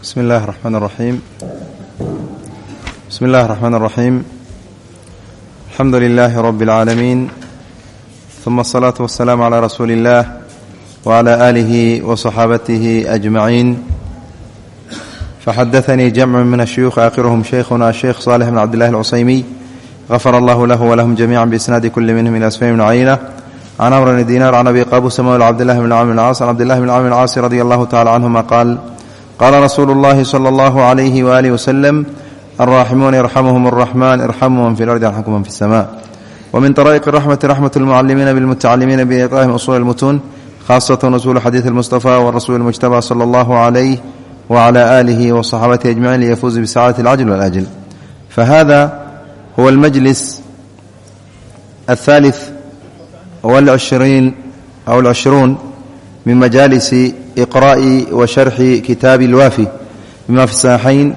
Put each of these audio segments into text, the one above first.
bismi illaahi raxmaan raxiim bismi illaahi raxmaan raxiim alxamdu lilaahi rabbi اlcaalamiin uma asalaatu wasalaamu calaa rasuuli illaah wacalaa aalihi wa saxaabatihi ajmaciin faxadaanii jamcun min ashuyuuhi aakhiruhum sheykhuna asheykh saalix bn cabdillahi alcusaymiy gafara allahu lahu walahum jamiica biisnaadi kulli minhum ila sfay bn cayna can amr bni diinaar can abi qabu samol cabdillahi bn camr bn caas can cabdillahi bn camr bn caasi radi allahu tacala canhuma qaal qaala rasuulu اllahi slى اllah عalyh walih wslm alraaximuuna yarxamuhum الraxman irxamu man fi اlardi yarxamkum man fi الsma wmin طrائq الraxmati raxmat اlmucalimiina bاlmutacalimiina biiqaahim usul اlmutuun khaasaة usul xadiiث اlmustafa wrasuul اmujtabى slى اllah عalayh wعlى آlih وصaxaabatihi ajmaciin liyafuuzu bisacaadati اlcajl wاlأjl fahada huwa اlmajlis الثالث والعشرين أو العشرون min majaalisi iqra'i wa sharxi kitaabi اlwaafi bima fi saxiixayn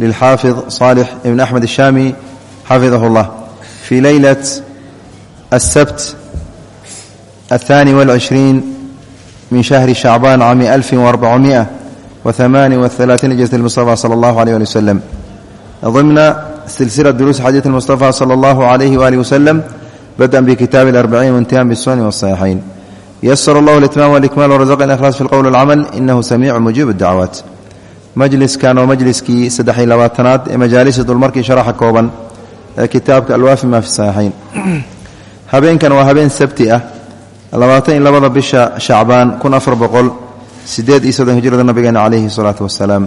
lilxaafid صaalix ibn axmed الshami xafidah اllah fii leylat aلsabt aلثani wاlcishriin min shahri shacbaan cami alfi وarbacumiئة وثماني وثلاثين جزة المصطفى صلى الله عليه وآله وسلم ضمن سلسلة دروس حديث المصطفى صلى الله عليه وآله وسلم بدءا بكتاب الأربعين وانتهاء بالسنن والصحيحين ysr اllah اitmaam wاlkmaal wrazqna ikhlaas fi اlqowl اlcamal inahu samiicu mujiib اdacwaat majliskan waa majliskii saddex-iyo labaatanaad ee majaalisi dulmarkii sharaxa kooban ee kitaabka alwaafi ma fi saxiixayn habeenkan waa habeen sabti ah labaatan iyo labada bisha shacbaan kun afar boqol sideed iyo soddon hijrada nabigeena calayhi الsalaatu wasalaam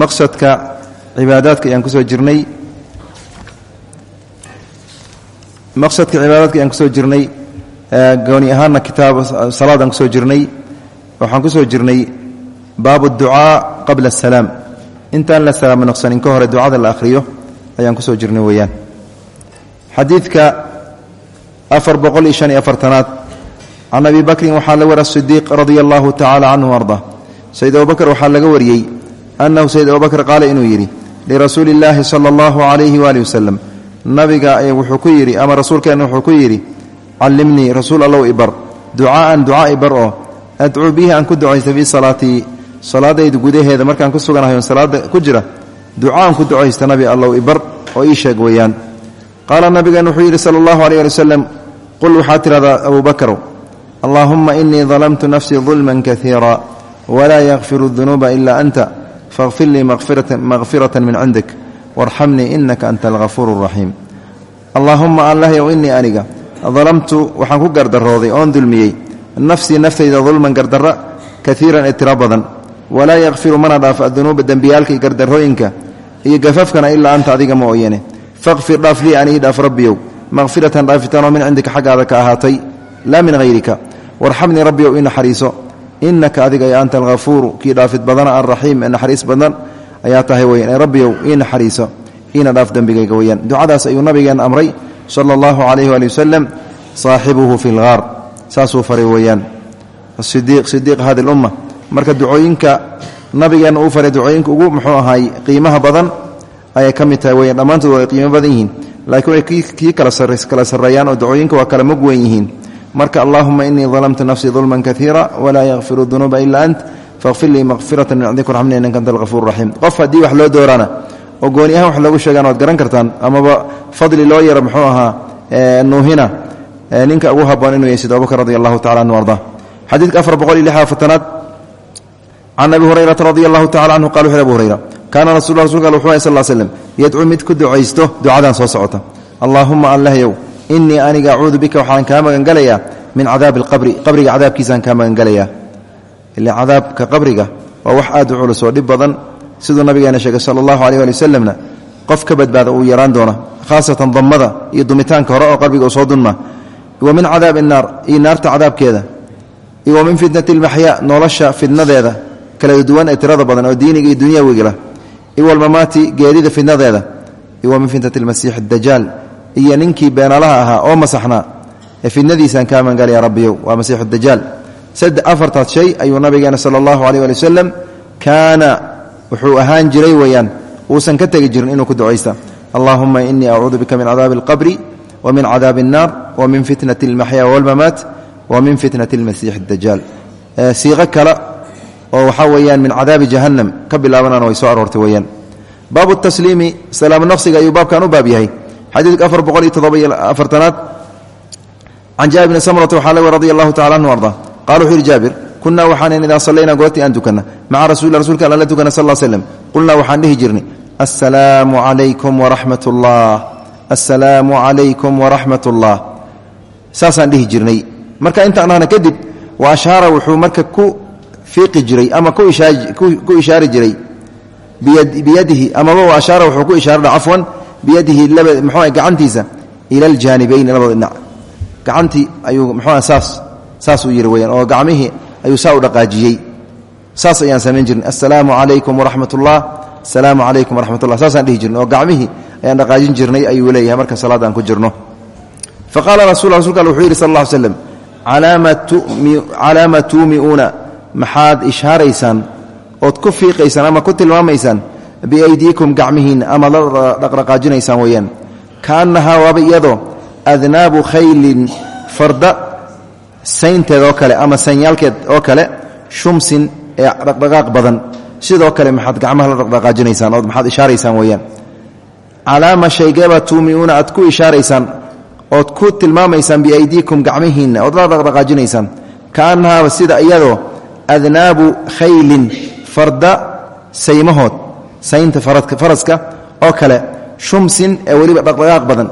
maqsadka cibaadaadka ayaan kusoo jirnay maqsadka cibaadaadka ayaan kusoo jirnay gooni ahaanna kitaab salaadaan ku soo jirnay waxaan ku soo jirnay baabu ducaa qabla asalaam intaan la salaamo noqsanin ka hore ducada la akhriyo ayaan ku soo jirnay weeyaan. Xadiidka afar boqol iyo shan iyo afartanaad can abi bakrin waxaa laga wari asidiiq radia allahu tacaala canhu arda sayid abubakr waxaa laga wariyey annahu sayid abubakr qaala inuu yidhi lirasuuli illaahi sala allahu calayhi waali wasalam nabiga wuxuu ku yidhi ama rasuulkeenna wuxuu ku yidhi callimnii rasuul allow ibar. Ducaa'an ducaa ibar oo adcuu bihi aan ku ducaysta fii salaatii salaadayda gudaheeda markaan ku suganahay oon salaada ku jira ducaan ku ducaysta nabi allow ibar oo ii sheeg weeyaan. Qaala nabigan wuxuu yidhi sala allahu aleyh ali wasalam qul waxaad tidhahdaa abuu bakrow allaahumma inii dalamtu nafsii dulman kaiira walaa yakfiru dunuuba ila anta fakhfir lii makfiratan min cindik warxamnii inaka anta alhafuuru raxiim allaahumma allahyow inii aniga dalamtu waxaan ku gardarooday oon dulmiyey. Nafsii naftayda dulman gardarra kaiiran ee tiro badan. Walaa yakfiru mana dhaafo adunuuba dembiyaalka iyo gardarrooyinka iyo gafafkana ilaa anta adiga ma ooyane faqfir dhaaf lii an ii dhaaf rabbiyow. Maqfiratan dhaafitanoo min cindika xaggaada ka ahaatay laa min hayrika warxamnii rabbiyow ii naxariiso. Inaka adiga ee anta alhafuuru kii dhaafid badana alraxiim ee naxariis badan ayaa tahay weyan ee rabbiyow ii naxariiso. Iina dhaaf dembigayga weyaan ayuu nabigeen amray sala allahu calayhi waali wasalam saaxibuhu fi lgaar saasuu faray weeyaan. Sidiiq hadi lumma marka ducooyinka nabigeenna uu faray ducooyinka ugu muxuu ahaay qiimaha badan ayay ka mid tahay weyaan dhammaantood way qiimo badan yihiin. Laakiin way kii kala sarreeyaan oo ducooyinka waa kala mug weyn yihiin. Marka allahuma inii dalamtu nafsii dulman kaiira walaa yakfiru dunuuba ila ant faqfir lii makfirata min cindik warxamni innaka anta alhafuur qof haddii wax loo dooraana oo gooni ahaan wax loogu sheegaan waad garan kartaan amaba fadli loo yaro muxuu ahaa nuuhina ninka ugu haboon inuu yahay sida abubakr radi allahu anhu arda. Xadiidka afar boqol iyo lix afartanaad can abi hurayrata radi allahu tacala canhu abu hurayra kaana rasul rasulka wuxuu ahay sal slem mid ku ducaysto ducadan soo socota. Allaahuma allahyow inii aniga acuudu bika waxaan kaa magangelayaa min cadaabi alqabri qabriga cadaabkiisaan kaa magangelayaa ila cadaabka qabriga waa wax aad u culus dhib badan siduu nabigeena sheegay sala allahu aleh ali wasalamna qof ka badbaada uu yaraan doona khaasatan damada iyo dumitaanka hore oo qalbiga soo dunma wa min cadaabi naar iyo naarta cadaabkeeda. Wa min fitnati lmaxyaa nolosha fidnadeeda kala duwan ee tirada badan oo diiniga iyo dunyawigala iyo walmamaati geerida fidnadeeda iyo wa min fitnati lmasiix dajaal iyo ninkii beenaalaha ahaa oo masaxnaa ee fidnadiisaan kaa mangalaya rabbiyow waa masiixu dajaal saddex afartaas shay ayuu nabigeena sala allahu aleyh ali wasalam wuxuu ahaan jiray weeyaan uusan ka tegi jirin inuu ku ducaysta allahuma inii acuudu bika min cadaabi alqabri wa min cadaabi الnaar wa min fitnati اlmaxya wاlmamaat wa min fitnati اlmasiix اdajaal siiqo kale oo waxaa weeyaan min cadaabi jahannam ka bilaabanana way soo aroortay weeyaan baabu tasliimi salaam naqsiga ayuu baabkan u baab yahay xadiidka afar boqol iyo toddoba iyo afartanaad can jaabir bni samrata waxaa laga radi allahu tacala anhu arda qala wuxuu yihi jaabir kunaa waxaanan idaa sallaynaa goortii aan tukanna maca rasuli rasulka alla la tukana sal slem qulnaa waxaan dhihi jirnay assalaamu calaykum waraxmat ullah assalaamu calaykum waraxmat ullah saasaan dhihi jirnay. Marka intaan ahna kadib wa ashaara wuxuu marka ku fiiqi jiray ama ku ishaari jiray. Biyadihi amaba wa ashaara wuxuu ku ishaarha cafwan biyadihi mxua gacantiisa ila aljaanibayni labada dhinac. Gacantii ayuu mxua saas saasuu yidhi weyaan oo gacmihii ayuu saa u dhaqaajiyey. Saas ayaan samayn jirnay assalaamu calaykum waraxmat ullah asalaamu calaykum waraxmat ullah saasaan dhihi jirnay oo gacmihii ayaan dhaqaajin jirnay ayuu leeyahay. Marka salaadaan ku jirno. Fa qaala rasul rasulka wuxuu yidhi sal alla slam calaama tuumiuuna maxaad ishaaraysaan? Ood ku fiiqaysaan ama ku tilmaamaysaan? Biaydiikum gacmihiinna ama la dhaqdhaqaajinaysaan weeyaan. Kaannahaa waaba iyadoo adnaabu khaylin farda saynteed oo kale ama sanyaalkeed oo kale shumsin ee dhaqdhaqaaq badan. Sidoo kale maxaad gacmaha la dhaqdhaqaajinaysaan ood maxaad ishaaraysaan weeyaan. Calaama shaygeeba tuumiuuna aad ku ishaaraysaan ood ku tilmaamaysaan biaydiikum gacmihiinna ood la dhaqdhaqaajinaysaan. Kaannahaaba sida iyadoo adnaabu khaylin farda saymahood saynta faraska oo kale shumsin ee weliba dhaqdhaqaaq badan.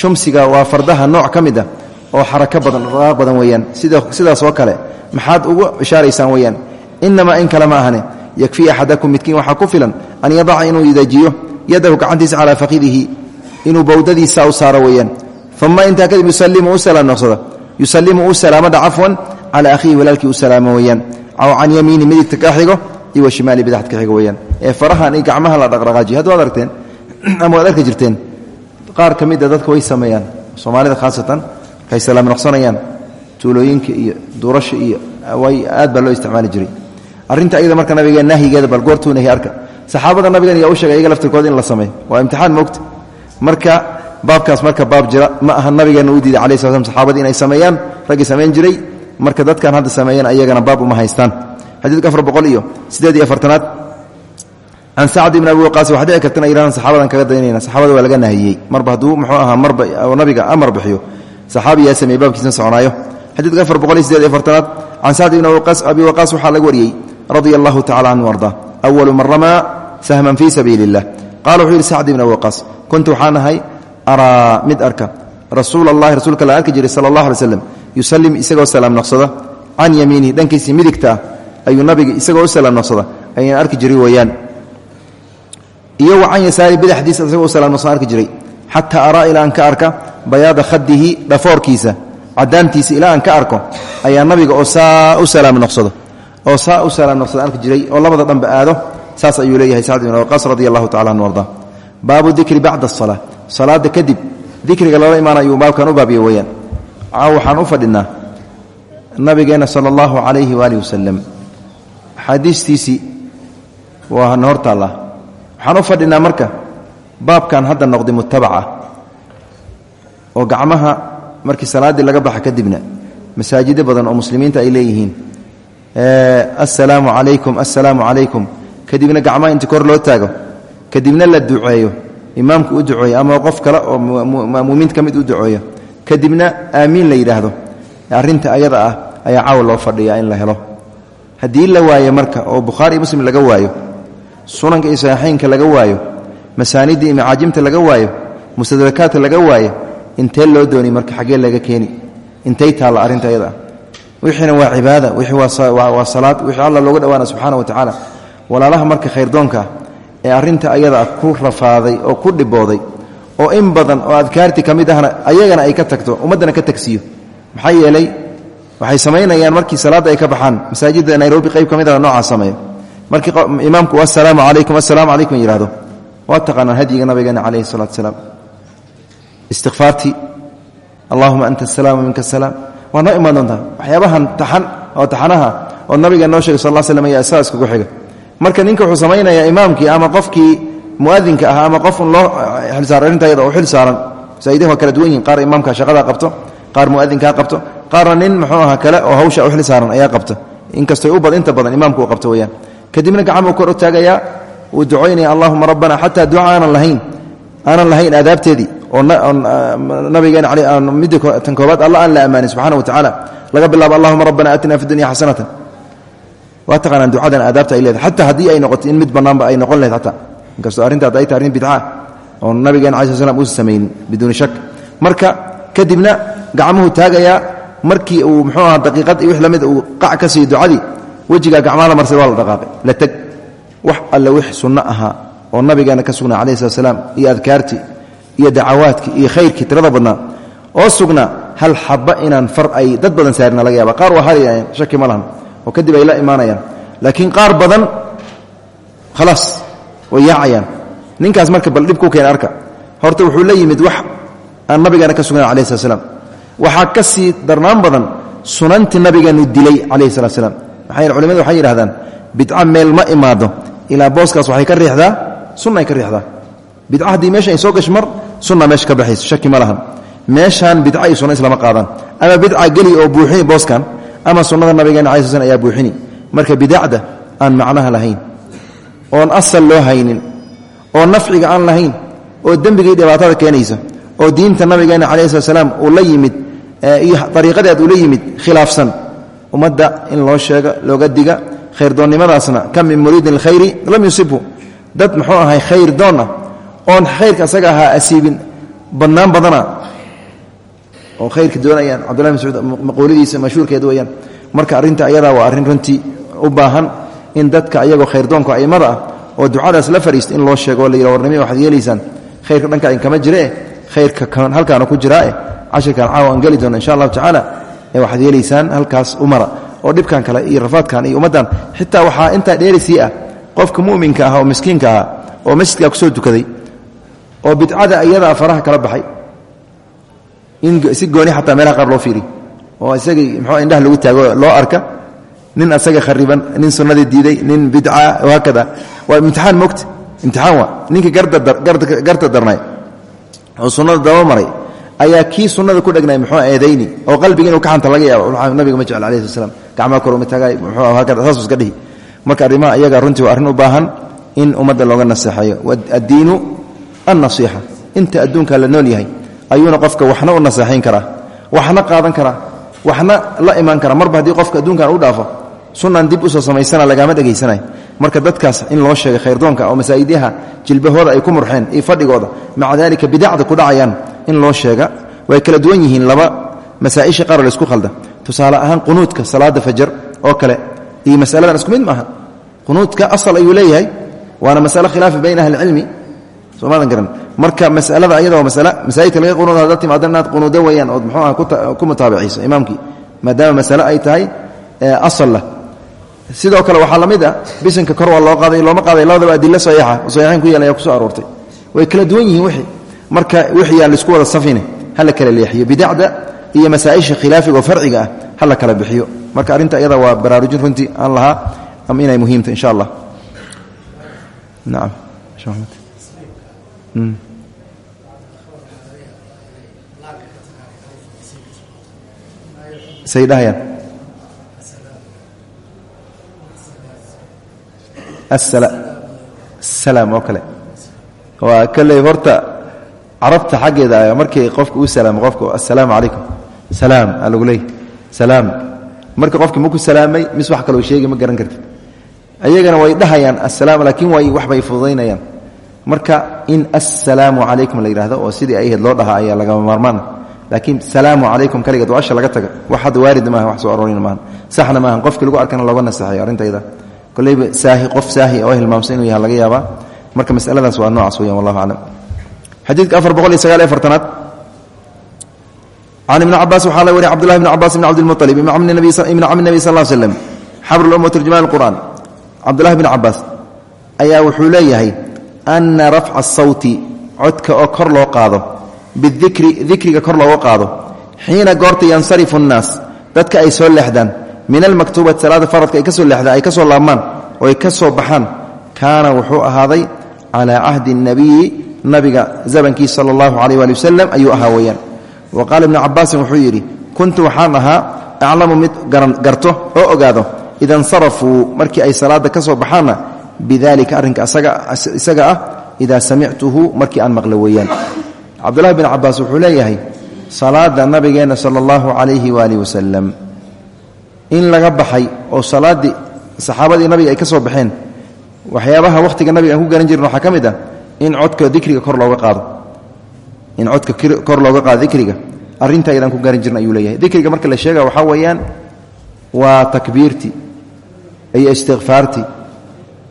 Shumsiga waa fardaha nooc ka mid a oo xarako badan dhaqdhaqaaq badan weeyaan. Sidaas oo kale maxaad ugu ishaaraysaan weeyaan inamaa in kale ma ahane yakfii axadakum midkiin waxaa ku an yadaca inuu idajiyo yadahu gacantiisa calaa faqidihi inuu bowdadiisa u saaro weeyaan. Uma intaa kadib yusalimu u salaamadha cafwan calaa akhiihi walaalkii u salaamo aw can yamiini midigta ka iyo wa shimaali bidaxd ka xigo farahan iyo gacmaha la dhaqdhaqaajiyo. Hadda waad ama waad jirteen qaar ka dadka way sameeyaan soomaalida khaasatan markay salaam noqsanayaan tuulooyinka iyo durasha iyo aad baa loo isticmaali jiray. Arrinta ayada marka nabigeen nahyigeeda bal goortuu nahy arka. Saxaabada nabigan yaa u sheegay iyaga laftirkooda in la sameeyo waa imtixaan moogta. Marka baabkaas marka baab jira ma aha nabigeenna u diiday sla slam saxaabadii inay sameeyaan raggii samayn jiray. Marka dadkan hadda sameeyeen ayagana baab uma haystaan. Xadiidka afar boqol iyo siddeed iyo afartanaad can sacd ibn abi waqaas waxaa dhici kartana yidhahdaan saxaabadan kaga daynayna. Saxaabada waa laga nahiyey marba hadduu muxuu ahaa marba nabiga amar bixiyo saxaabiyaa sameeyey baabkiisna soconaayo. Xadiidka afar boqol iyo siddeed iyo afartanaad can sacd ibn abi waqaas waxaa laga wariyey radia allahu tacala canhu ardaa awalu man ramaa sahman fii sabiili illah qala wuxuu yidhi sacd ibn abi waqaas kuntu waxaan ahay araa mid arka. Rasuul allahi rasuulka la arki jiray sala allah alay slam yusalim isagoo salaam noqsada. Can yamiinihi dhankiisii midigta ah ayuu nabiga iyo wa yasaari bidaxdiisa isagoo u salaam noqsada arki jiray xataa araa ilaa aan ka arka bayaada khadihi dhafoorkiisa cadaantiisa ilaa aan ka arko ayaa nabiga oo saa u salaam noqsado oo saa u salaam noqsada arki jiray oo labada dhanba aado saas ayuu leeyahay sacd ibn waqaas radi allahu tacala anhu arda. Baabu dikri bacda asala salaada kadib dikriga lala imaana ayuu baabkan u baabiyo weeyaan caaw waxaan u fadhinaa nabigeenna sala allahu calayhi waaalih baabkan hadda noqday mutabaca oo gacmaha markii salaaddii laga baxa kadibna masaajido badan oo muslimiinta ay leeyihiin assalaamu calaykum assalaamu calaykum. Kadibna gacmaha inti kor loo taago kadibna la duceeyo imaamku u duceeyo ama qof kale oo ma'muumiinta ka mid u duceeyo kadibna aamiin la yidhaahdo. Arrinta ayada ah ayaa caawa loo fadhiyaa in la helo. Haddii la waayo marka oo bukhaari iyo muslim laga waayo sunanka iyo saxiixaynka laga waayo masaanidda iyo macaajimta laga waayo mustadrakaadka laga waayo intee loo dooni marka xaggee laga keeni? Intay taalla arrinta ayada wixiina waa cibaada wixii waa salaad wixii alla looga dhawaana subxaana wa tacaala. Walaalaha marka khayrdoonka ee arrinta ayada ah ku rafaaday oo ku dhibooday oo in badan oo adkaartii ka mid ayagana ay ka tagto ummaddana ka tagsiiyo maxaa yeelay waxay samaynayaan markii salaadda ay ka baxaan masaajidda nairobi qayb ka mid ah noocaa sameeya markii imaamku assalaamu calaykum assalaamu calaykum yidhahdo waa taqaanaan hadyiga nabigeena calayhi salatu salaam. Istikfaartii allahuma anta asalaam minka asalaam waa noo imaan doontaa? Waxyaabahan taxan oo taxanaha oo nabigeena noo shegay sal l slam ayaa saa iskugu xiga. Marka ninka wuxuu samaynayaa imaamkii ama qofkii muadinka ah ama qof un loo xilsaaran arrinta ayada oo xil saaran. Masaajidahi waa kala duwan yihiin qaar imaamka shaqadaa qabto qaar muadinkaa qabto qaarna nin muxuu aha kale oo hawsha u xil saaran ayaa u u uu ducoynaya allahuma rabbana xataa duca aanan lahayn aanan lahayn aadaabteedii oo nabigeena midda tan koobaad alla aan la ammaanin subxana wa tacaala laga bilaabo allahuma rabbana aatina fi dunya xasanatan waa taqaanaan ducadan aadaabta ay leedahay xataa haddii ay noqoto in mid bannaanba ay noqon lahayd xataa. Inkastoo arrintaad ay tahay arrin bidca oo nabigeena cala sl slam uusa samaynin biduuni shak marka kadibna gacmuhu taagayaa markii uu muxuu aha daqiiqad iyo wix la mid uu qac ka siiyo ducadii wejigaa gacmaha la marsay waa la dhaqaaqay la teg wax alle wix sunno ahaa oo nabigeena ka sugnaa calahi slat iyo adkaartii iyo dacawaadkii iyo khayrkii tirada badnaa oo sugnaa hal xaba inaan far ay dad badan saarina laga yaaba qaar waa harayaan shaki ma lahan. Oo kadib ay la imaanayaan. Laakiin qaar badan khalaas way yaacayaan. Ninkaas marka bal dhibkuu keena arka. Horta wuxuu la yimid wax aan nabigeena ka sugnayn alayh slat slam waxaa ka sii darnaan badan sunantii nabigeenu dilay calayhi salat slam maxaa yeele culimadu waxay yidhahdaan bidca meel ma imaado ilaa booskaas waxay ka riixdaa sunnaay ka riixdaa. Bidca haddii meesha ay soo gasho meesha ka baxayso shaki ma lahan. Meeshaan bidca iyo sunna islama ama bidca geli oo buuxini booskan ama sunnada nabigeena alai sl ayaa buuxini. Marka bidacda aan macnaha lahayn oon asal loo haynin oo nafciga aan lahayn oo dembigii dhibaatada keenaysa oo diinta nabigeena calaih slat uu la yimid iyo ariiqadeed uu la yimid khilaafsan. Ummadda in loo sheego looga diga khayrdoonnimadaasna kam min muriidin alkhayri lam yusibhu dad muxuu ahay khayr doonna oon khayrka asaga ahaa asiibin badnaan badana oo khayrka doonayaan. Cabdullahi mascuud maqooladiisa mashhuurkeed weyaan marka arrinta ayadaa waa arrin runtii u baahan in dadka ayagoo khayrdoonka aimada ah oo ducadaas la fariista in loo sheego oo la yidha warnimi waxaad yeelaysaan. Khayrka dhanka inkama jiree khayrka halkaana ku jiraae cashirkan caawa aan doono insha allahu tacaala waxaad yeelaysaan halkaas u mara oo dhibkan kale iyo rafaadkan iyo ummaddan. Xitaa waxaa intaa dheerisii ah qofka mu'minka ah oo miskiinka ah oo masjidkaa ku soo dukaday oo bidcada iyadaa faraha kala baxay. In si gooni xataa meelaha qaar loo fiiri oo isagii mxuu indhaha lagu taago loo arka. Nin asaga khariban nin sunnadii diiday nin bidca haakada waa imtixaan mogta imtixaan waa ninkii garta darnay. Oo sunnada daba maray ayaa kii sunnada ku dhegnay muxuu eedayni oo qalbiga inuu ka xanta laga yaabo nabiga ma jecel alayhi slam gacmaa kor uma taagay muxuu haakada saasuu iska dhihi. Marka arrimaha iyaga runtii waa arrin u baahan in ummadda looga naseexeeyo. Addiinu annasiixa. Inta adduunka la nool yahay ayuuna qofka waxna u naseexayn karaa waxna qaadan karaa waxna la imaan kara marba haddii qofka adduunkan u dhaafo sunan dib u soo samaysana lagaama dhegaysanay. Marka dadkaas in loo sheegay khayrdoonka oo masaa'idyaha jilbahooda ay ku murxeen iyo fadhigooda maca daalika ku dhacayaan in loo sheega. Way kala duwan yihiin laba masaa'isha qaar laysku khalda. Tusaale ahaan qunuudka salaada fajar oo kale iyo masaladan isku mid maaha. Qunuudka asal ayuu leeyahay waana masale khilaafi bayna ahli cilmi soomaadan garan marka masalada ayada waa masale masaajidka laga qunuud hadda timaada inaad qunuudo weeyaan ood muxuu ah ku mutaabiciso imaamkii. Maadaama masale ay tahay asal lah sidoo kale waxaa la mid ah kor waa loo qaaday looma qaaday labadaba adilo saxiixa saxiixayn ku yeelan ayaa ku soo aroortay. Way kala duwan yihiin wixii marka wixii aan la isku wada safine ha la kala leexiyo. Bidacda iyo masaa'isha khilaafiga oo farciga ah ha la kala bixiyo. Marka arrinta iyada waa baraarujin runtii aan lahaa ama inay muhiimta insha allah. Nacam say dhahayaan salaam oo kale. Waa kolley horta carabta xaggeeda markii qofka uu salaamo qofka assalaamu calaykum. Salaam aa lagu leeyay salaam. Marka qofki maku salaamay mis wax kaloo sheegi ma garan kartid. Ayagana way dhahayaan assalaam laakiin way waxbay fududaynayaan marka in assalaamu calaykum la yidhahdo oo sidii ay loo dhahaa ayaa lagama maarmaan. Laakiin salaamu calaykum kaliga ducasha laga taga wax hadda waarid maaha wax soo aroorina maaha. Saxna maaha qofkii lagu arkana looga nasaxayo arrintayda koleyba saahi qof saahi oo hilmaamsan inuu yaha laga yaabaa. Marka masaladaas waa noocaas weyan wallahu aclam xadiidka afar boqol iyo sagaal iyo afartanaad. Can ibni cabaas waxaa la wari cbdullahi bn cabaas ibn cabdilmualib ibn cami nebi sal slem xabrulum waturjumaan qur'an cabdullahi bn cabaas ayaa wuxuu leeyahay ana rafca sawti codka oo kor loo qaado bidikri dikriga kor looga qaado xiina goorta yansarifu nnaas dadka ay soo leexdaan min almaktuubati salaada faradka ay ka soo leexdaan ay ka soo laabmaan oo ay ka soo baxaan kaana wuxuu ahaaday calaa cahdi اnnabiyi nabiga zabankiisa sala اllahu alayh wali wasalam ayuu ahaa weeyaan. Wa qaala ibnu cabaasin wuxuu yidhi kuntu waxaan ahaa aclamu mid garto oo ogaado ida insarafuu markii ay salaada ka soo baxaanna bidalika arrinka isaga ah idaa samictuhu markii aan maqlo weeyaan. Cabdulahi bin cabaas wuxuu leeyahay salaada nabigeenna sala allahu calayhi waaalih wasalam in laga baxay oo salaaddii saxaabadii nabiga ay ka soo baxeen waxyaabaha wakhtiga nabiga aan ku garan jirin waxaa ka mid ah in codka dikriga kor looga qaado. In codka kor looga qaado dikriga. Arrinta ayadaan ku gaari jirna ayuu leeyahay. Dikriga marka la sheega waxaa weeyaan waa takbiirtii iyo istikfaartii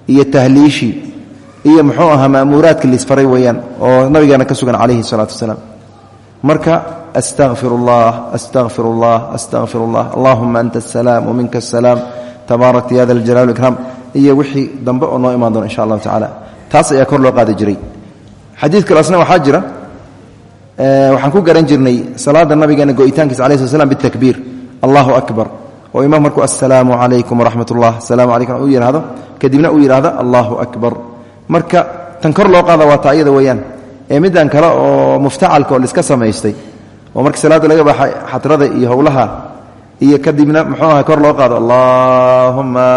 iyo tahliishii iyo muxuu ahaa ma'muuraadka liisfaray weeyaan oo nabigeena ka sugan calayhi salaatu wasalaam. Marka astaqfir ullah astaqfir ullah astaqfir ullah allahuma anta asalaam waminka asalaam tabaarakta ya da aljalaal ikraam iyo wixii dambe oo noo imaan doona insha allahu tacala taas ayaa kor loo qaadi jiray. Xadiid kaleasna waxaa jira waxaan ku garan jirnay salaada nabigeena go'itaankiisa alai sl slam allahu akbar. Oo imaam markuu assalaamu calaykum waraxmat ullah asalaamu calaykum uu yidhahdo kadibna uu yidhahdo allahu akbar. Marka tan kor loo qaada waa taa weeyaan. Ee middan kale oo muftacalka oo laiska samaystay oo markii salaadda laga baxay xatrada iyo howlaha iyo kadibna muxuu aha kor loo qaado allahuma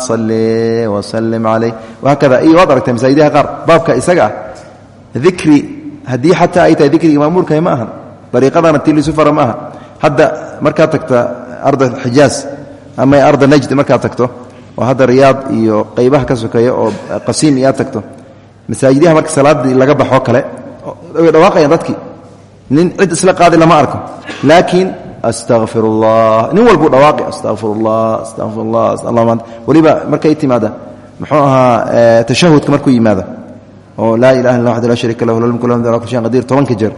salli wasalim calayh wahaakada iyo waad aragtay masaajidaha qaar baabka isaga ah dikri haddii ay tahay dikriga maamuurkahay ma ahan dariiqadana tii lisu fara ma hadda markaad tagta arda xijaaz ama arda najd markaad tagto oo hadda riyaad iyo qaybaha ka sokeeya oo qasiim iyo tagto masaajidaha marka salaaddii laga baxoo kale dhawaaqayaan dadkii nin cid isla qaadi lama arko. Laakiin astaqfir allah nin walbuu dhawaaqi astaqfir allah astaqfir allah weliba markay timaada muxuu ahaa eh, tashahudka markuu yimaada. Oo laa ilaha illa waxdu laa shariika lahu lahu mulku lahu ala kulli qadir tobanka jeer.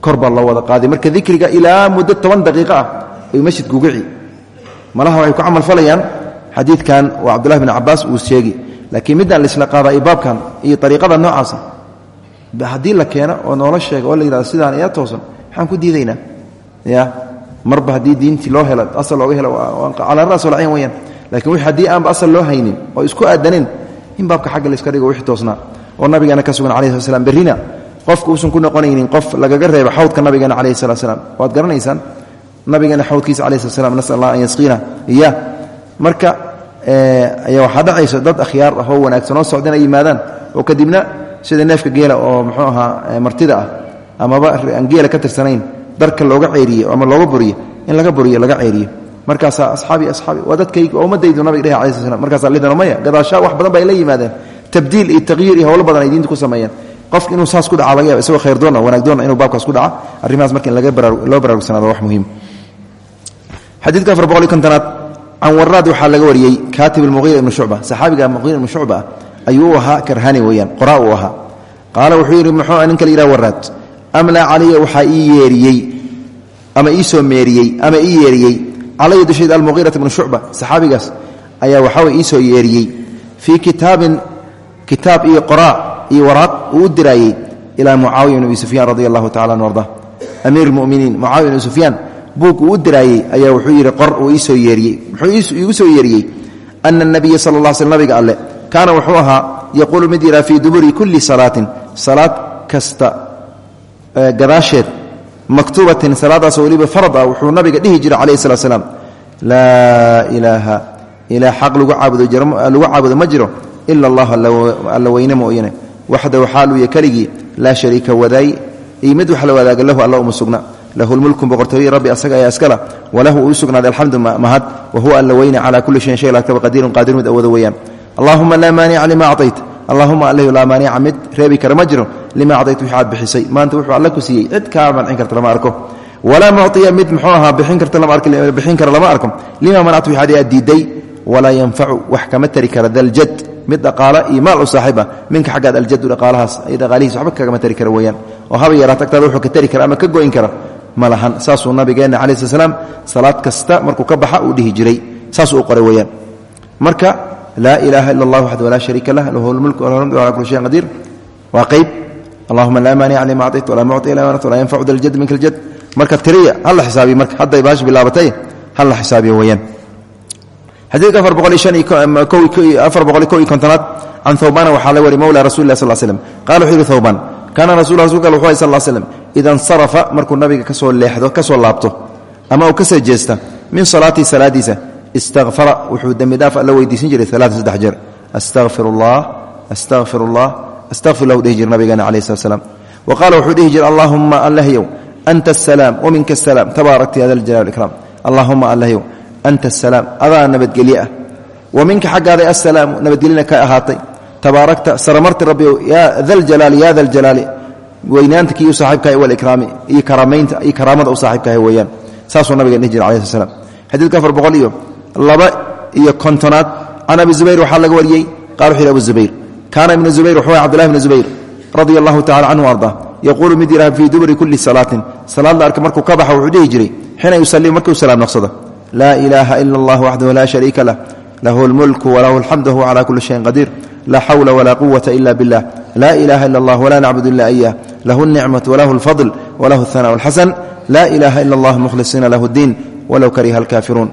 Kor baa wada qaaday. Marka dikriga ilaa muddo toban daqiiqo ah ayuu masjidku malaha waxay ku camal falayaan xadiidkan waa cabdullahi bin cabaas uu sheegi laakiin midaan laisla qaadaayo baabkan iyo ariiqada noocaasa haddii la keeno oo noola sheega oo la yidhahdo sidaan ayaa toosan maxaan ku diidaynaa ya marba haddii diintii loo helo asal looga helo calaa ras walcayn weyaan laakiin haddii aanba asal loo haynin oo isku aadaneen in baabka xagga layska dhigo wixii toosnaa oo nabigeena ka sugan alayh slat slam berrina uusan ku noqonaynin qof lagaga reebo xawdka nabigeena calayhi salat slam waad garanaysaan? Nabigeena xawdkiisa alayh slat slam an yasqiina. Iya. Marka ayaa waxaa dhacayso dad akhyaar ah oo wanaagsan oo socdeen yimaadaan. Oo kadibna sida neefka geela oo muxuu ahaa martida ah amaba aan geela ka tirsanayn darka looga ceeriye ama looga buriye in laga buriyo laga ceeriyo markaasaa asxaabi asxaabi waa oo ummadaydu nabiga dheh alai sl markaasaa lidano maya gadaashaa wax badan ba la yimaadeen. Tabdiil iyo taqyiir iyo howlo badan ay diinta ku sameeyeen. Qofka inuu saas ku dhaca laga yaba isagoo khayrdoon wanaagdoona inuu baabkaas ku dhaca arrimahaas marka in loo baraarugsanaado wax muhiim. Xadiidka afar boqol iyo kontonaad can waraad waxaa laga wariyey kaatib almuqiira ibnu shucba. Saxaabiga muqiira ibnu shucba ayuu u karhani weeyaan qoraa uu ahaa. Wuxuu yidhi muxuu ninka la yidhaha waraad amlaa calaya waxaa ii yeeriyey ama ii soo meeriyey ama ii yeeriyey calaya dushayd almuqiirata ibnu shucba saxaabigaas ayaa waxaa ii soo yeeriyey. Fii kitaabin kitaab iyo qoraa iyo waraaq u diraayey ilaa mucaawiya bn abi sufyaan radi allahu tacala an arda. Amiir lmuminiin mucaawiya u diraayey ayaa wuxuu yidhi qor uu iisoo yeeriyey muxuu iigu soo yeeriyey ana nabiya sala allah sl nabiga alle wuxuu ahaa yaquulu mid yidhaha duburi kulli salaatin salaad kasta gadaasheed maktuubatin salaadaasoo weliba farad ah wuxuu nabiga dhihi jiray calayhi salat slam laa ilaaha ilaa xaq lagu caabudo ma jiro ila allah alla weyne mooyane waxdahu xaaluuya keligii laa shariika wadaay. Iyo mid wax la wadaaga lahu alla uma sugna. Lahu lmulku boqortooyii rabbi asaga ayaa iskala walahu uu sugnaaday alxamdu mahad. Wa huwa alla weyne calaa kulli shayin shay laagtaba qadiirun qaadir mid awooda weeyaan. Laa lima acayt allahuma allahu laa maanica mid reebi kara ma jiro. Lima acdayt wixi aad bixisay? Maanta wuxuu alla ku siiyey cid kaa mancin karta lama arko. Walaa mucطiya mid muxuu ahaa bixin karta bixin kara lama arko. Lima manactu wixi aad diiday walaa yanfacu wax kama tari kara daljad mid dhaqaalo iyo maal u saaxiiba minka xaggaad aljadu dhaqaalahaas iyo dhaqaalihiis waxba kagama tari kara weeyaan. Oo haba yaraat agtaada wuxuu ka tari kara ama ka goyn kara. Ma lahan saasuu nabigeenna calayi slat slam salaad kasta marka laa ilaaha ila allah waxdu walaa shariika lah lahu lmulku walhamdu ala kulli shayin qadiir waa qayb allahuma laa maanica lima acطayt walaa mucطiya lima manat walaa yanfacu daljad minka aljad marka tiriya hala xisaabiyo marka hadday baash bilaabatay hala xisaabiyo weeyaan xadiidka afar boqol iyo afar boqol iyo ko iyo kontonaad can thawbana waxaa la wari mowla rasuli lah sal slm qala wuxuu yihi thawban kaana rasul rasulka wuxu ay sal slm ida nsarafa markuu nabiga ka soo leexdo ka soo laabto ama uu ka soo jeesta min salaatii salaadiisa istakfara wuxuu dembi dhaaf alla weydiisan jiray alaaa saddex jeer astaqfir allah astaqfir allah astaqfir lahu dhihi jira nabigeena calaih slat slam wa qaala wuxuu dhihi jira allahuma allahyow anta asalaam waminka asalaam tabaarakta ya da ljalaal ikraam allahuma allahyow anta asalaam adaa nabadgelye ah wa minka xaggaaday assalaamu nabadgelyana ka ahaatay tabaarakta saramarti rabbiyow yaa daljalaali ya daljalaali weynaanta kii u saaxiibkahay walikraami iyo karaamaynta iyo karaamada u saaxiibkahay weeyaan saasuu nabigen dhihi jira calaih slat slam xadiidka afar boqol iyo laba iyo kontonaad. Can abi zubayr waxaa laga wariyey qala wuxu abu zubayr. Kaana ibnu zubayr wuxuu cbdillahi bnu zubayr radia allahu tacala canhu arda. Yaquulu mid yidhaha kulli salaatin. Salaad la arka markuu ka baxa wuxuu dhihi jiray xina yusalii markuu salaam noqsado laa ilaaha ila allah waxdahu laa shariika lah. Lahu lmulku walahu alxamdu huwa cala kulli shayin qadiir laa xawla walaa quwata ila bilah laa ilaha ila allah walaa nacbud ila iyah lahu alnicmatu walahu alfadl walahu alhanaa alxasan laa ilaha ila allah mukhlisiina lahu ddiin walow kariha alkaafiruun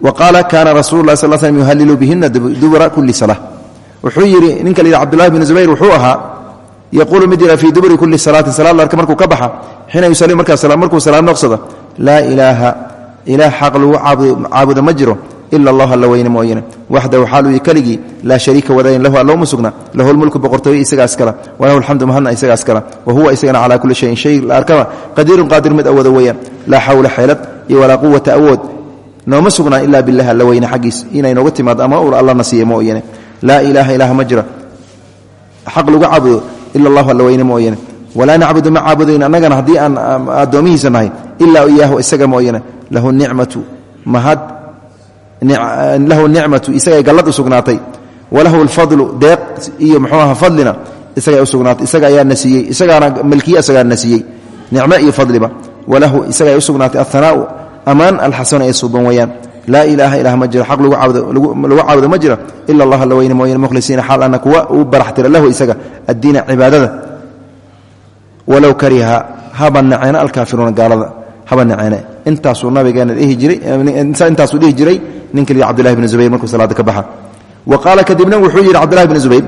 wa qaala kaana rasulu lah sal slm yuhalilu bihina dubura kulli sala wuxuu yidhi ninka la yidhi cbdullahi bn zubayr wuxuu ahaa yaquulu mid yidha fii duburi kulli salaatin salaad la arka markuu ka baxa xiina yusalli markuu salaam noqsado laa ilaaha ilaah xaq lagu caabudo ma jiro ila allah alla weyne mooyane waxdahu xaaluyi keligii laa shariika wadayn lahu alloma sugna lahu lmulku boqortooye isagaas kala walahu alxamdu mahadna isagaas kala wa huwa isagana calaa kulli shayin shay la arkaba qadiirun qaadir mid awoodo weeyaan laa xawla xeelad iyo walaa quwata awood nooma sugnaa ilaa bilah alla weyne xaggiis. Inay nooga timaado ama ur allana siiye mooyane. Laa ilaaha ilaah ma jira xaq lagu caabudo ila allahu alla weyne mooyane. Walaa nacbudu ma caabudayn annagana haddii aan addoomihiisa nahay ilaa iyaahu isaga mooyane. Lahu nicmatu mahad lahu nicmatu isagay gallad u sugnaatay. Walahu alfadlu deeq iyo muxuu aha fadlina isagay u sugnaatay isaga ayaa na isagaana milkiye isagaa na nicmo iyo fadliba. Walahu isagay u sugnaatay alhanaau ammaan alxasana ee suuban weyaan laa ilaaha ilah ma jiro. Xaq lagu caabudo ma jira ila allah alla weyne mooyane mukhlisiina xaal ana kuwa uu lahu isaga addiina cibaadada. Walow kariha haba naceena alkaafiruuna gaalada. Haba naceene intaasuu nabigeena dhihi jiray intaasuu dhihi jiray ninka lihi cbdullahi bn zubayr markuu salaada ka baxa. Wa qaala kadibna wuxuu yidhi cbdullahi bn zubayr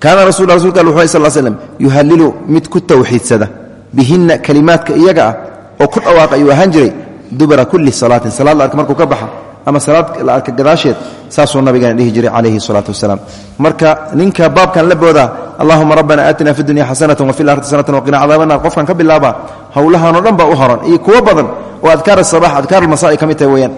kaana rasul rasulka al sal slm yuhalilu mid ku tawxiidsada. Bihinna kalimaadka iyaga ah oo ku dhawaaqa ayuu ahaan jiray dubra kulli salaatin salaad la arka markuu ka baxa ama salaad la arka gadaasheed saasuu nabigeena dhihi jiray calayhi salaatu wasalaam. Marka ninka baabkan la boodaa allahuma rabbana aatina fi dunya xasanatan wafi larti sanatan waqina cadaaba naar qofkan ka bilaaba howlahanoo dhan baa u horan iyo kuwo badan oo adkaar asabax adkaar almasaa'i ka mid tahay weeyaan.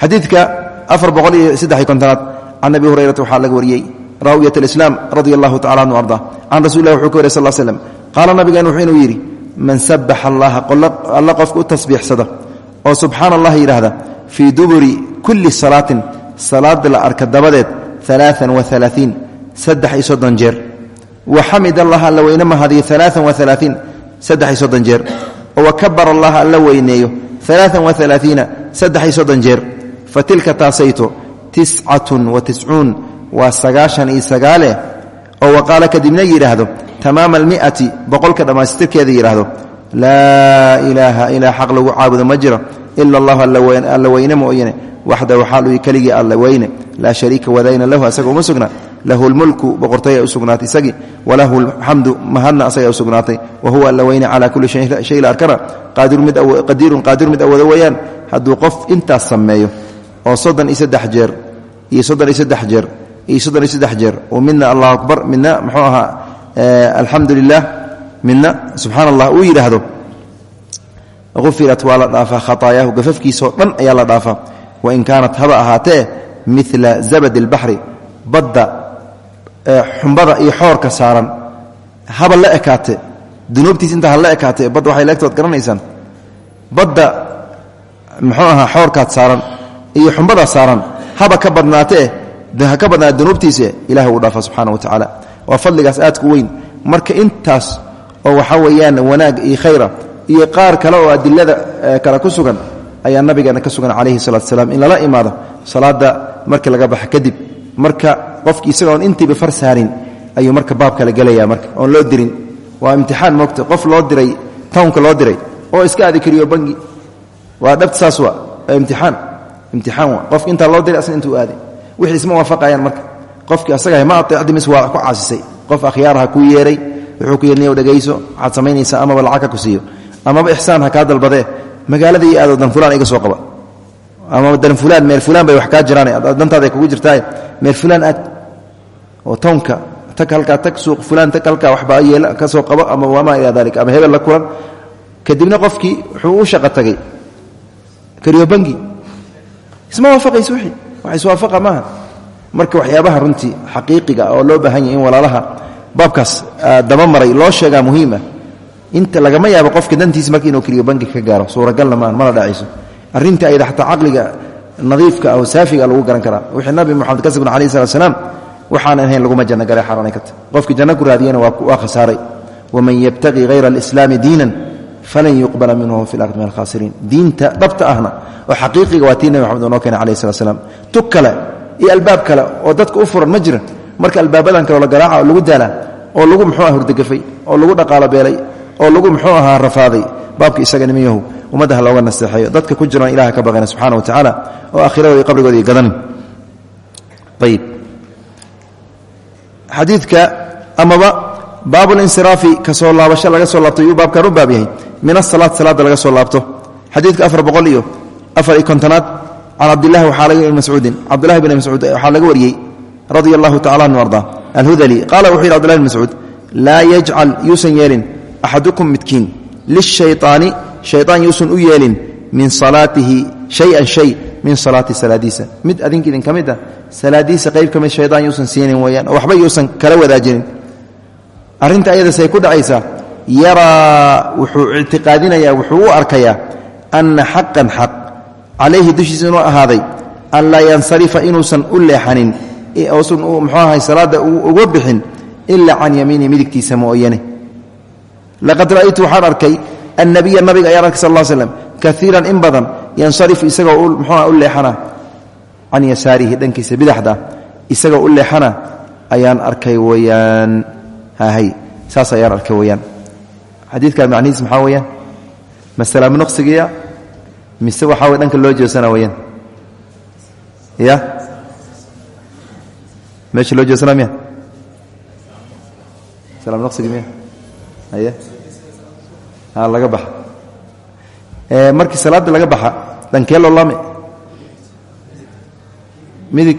Xadiidka afar boqol iyo saddex iyo kontonaad can abi hurayrata waxaa laga wariyey raawiyat alislaam radia allahu tacala anhu arda. Can rasuli lah wuxuu ka wariy sal slam qaala nabigeena wuxuu inuu yidhi man sabax allaha alla qofka u tasbiixsada oo subxaana allah yidhaahda fii duburi kulli salaatin salaada la arka dabadeed alaaan waalaaiin saddex iyo soddon jeer. Wa xamid allah alla weyne mahadiyo alaaan waalaaiin saddex iyo soddon jeer. Oo wakabar allah alla weyneeyo alaaan waalaaiina saddex iyo soddon jeer. Fa tilka taasayto tiscatun wa tiscuun waa sagaashan iyo sagaale oo waqaala kadibna yidhaahdo tamaama almi'ati boqolka dhammaystirkeeda yidhaahdo laa ilaaha ilaa xaq lagu caabudo ma jiro ila allahu alla weyne mooyane waxdahu xaaluyi keligii alla weyne laa shariika wadayna lahu asaga uma sugna lahu lmulku boqortooya u sugnaatay isagii walahu alxamdu mahadna asaga u sugnaatay wa huwa alla weyne calaa kulli shay la arkana qadiirun qaadir mid awoodo weeyaan hadduu qof intaas sameeyo oo soddon iyo saddex jeer iyo soddon iyo jeer iyo soddon iyo saddex jeer. Oo midna allahu akbar midna muxuu ahaa alxamdu lilah midna subxaan allah uu yidhaahdo ufirat waa la dhaafaa khaطaayaahu gafafkiisao dhan ayaa la dhaafaa. Wain kaanat haba ahaatee mila zabad اlbaxri badda xumbada iyo xoorka saaran haba la ekaate dunuubtiis intaa ha la ekaate badda waxay leegtood garanaysaan badda muxuu ahaa xoorkaad saaran iyo xumbada saaran haba ka badnaatee ka badnaate dunuubtiise ilahi uu dhaafa subxaana wa tacaala. Waa fadligaas aadku weyn. Marka intaas oo waxaa weeyaan wanaag iyo khayra iyo qaar kale oo adilada kale ku sugan ayaa nabigeena ka sugan calayhi salatu salaam in lala imaado salaada markii laga baxa kadib. Marka qofkii isagoon intiiba far saarin ayuu marka baab kale gelaya marka oon loo dirin. Waa imtixaan moogta qof loo diray townka loo diray oo iska aadi bangi. Waa dhabta saas wa imtixaan qofki intaa loo diray asna intuu aaday wixii isma waafaqayaan marka. Qofkii asaga ma ateecdi mis waa ku caasisay. Qof akhyaarha kuu yeeray wuxuu ku yidhi niyow dhegayso waxaad samaynaysaa amaba lacag ka ku siiyo. Amaba ixsaan ha kaa dalbadee magaalada iyo aadoodan fulaan iga soo qaba. Ama dan fulaan meel fulaan bay wax kaa jiraan dantaada kugu jirtaa meel fulaan aad oo townka tag halkaa tag suuq fulaan tag halkaa waxbaa yeela ka soo qabo ama wamaa ilaa dalik ama hebel la kulan. Kadibna qofkii wuxuu u shaqo tagay. Karyobangi isma waafaqayso wixii wax iswaafaqa maaha. Marka waxyaabaha runtii xaqiiqiga oo loo baahan yahay in walaalaha baabkaas daba maray loo sheegaa muhiima. Inta lagama yaabo qofka dantiisa marka inuu karyobangi ka gaaro suuragalna maaha mana dhacayso. Arrinta ayda xataa caqliga nadiifka ah oo saafiga lagu garan karaa. Wixii nabi moxamed ka sugna alayh salat slaam waxaan ahayn laguma janno galay xaaraanay ka tahy qofkii janno ku raadiyana waa khasaaray. Waman yabtaqii hayra alislaami diinan falan yuqbala minhu fi lardi min alkhasiriin diinta dhabta ahna oo xaqiiqiga waa tii nabi moxamed uu noo keenay alayh salat slam tug kale iyo albaab kale oo dadka u furan ma jiran marka albaabadan kaleo la garaaca oo lagu daalaa oo lagu muxuu ah hurdagafay oo lagu dhaqaalo beelay oo lagu muxuu ahaa rafaaday baabka isaga nimanyahu looga ayib xadiidka amaba baabulinsiraafi ka soo laabasho laga soo laabto yuu baabkan u baab yahay. Min asalaat salaadda laga soo laabto. Xadiidka afar boqol iyo afar iyo kontonaad can cabdillahi waxaa ibn mascuudin. Cabdillahi bn mascuud waxaa laga wariyey radia allahu tacala anhu arda alhudali qaala wuxuu yidhi cbdillahi bn mascuud laa yajcal yuusan yeelin axadukum midkiin lishayaani shayaan yuusan u yeelin min salaatihi shayan shay min salaati salaadiisa. Mid adink idin ka mid ah salaadiisa qayb ka mid arrinta ayadasay ku dhacaysaa yaraa wuxuu ictiqaadinayaa wuxuu u arkayaa anna xaqan xaq calayhi dushiisa inuu ahaaday an laa yansarifa inuusan u leexanin usan muxuu ahay salaadda uga bixin ilaa can yamiini midigtiisa mooyane. Laqad ra'aytu waxaan arkay annabiya nabiga ayaan arkay sal slm kaiiran in badan yansarifu isagoo mxuua u leexana. Can yasaarihi dhankiisa bidaxda isagoo u leexana ayaan arkay hahay saas ayaan arkay weyaan xadiidkan macnihiis maxaa weyaan masalaam noqsigiya mise waxaa way dhanka loo jeesana weyaan ya? Meesha loo jeesana miya? Salaam noqsigi miya? Haye laga baxa. Markii salaada laga baxa dhankee loo laame midig.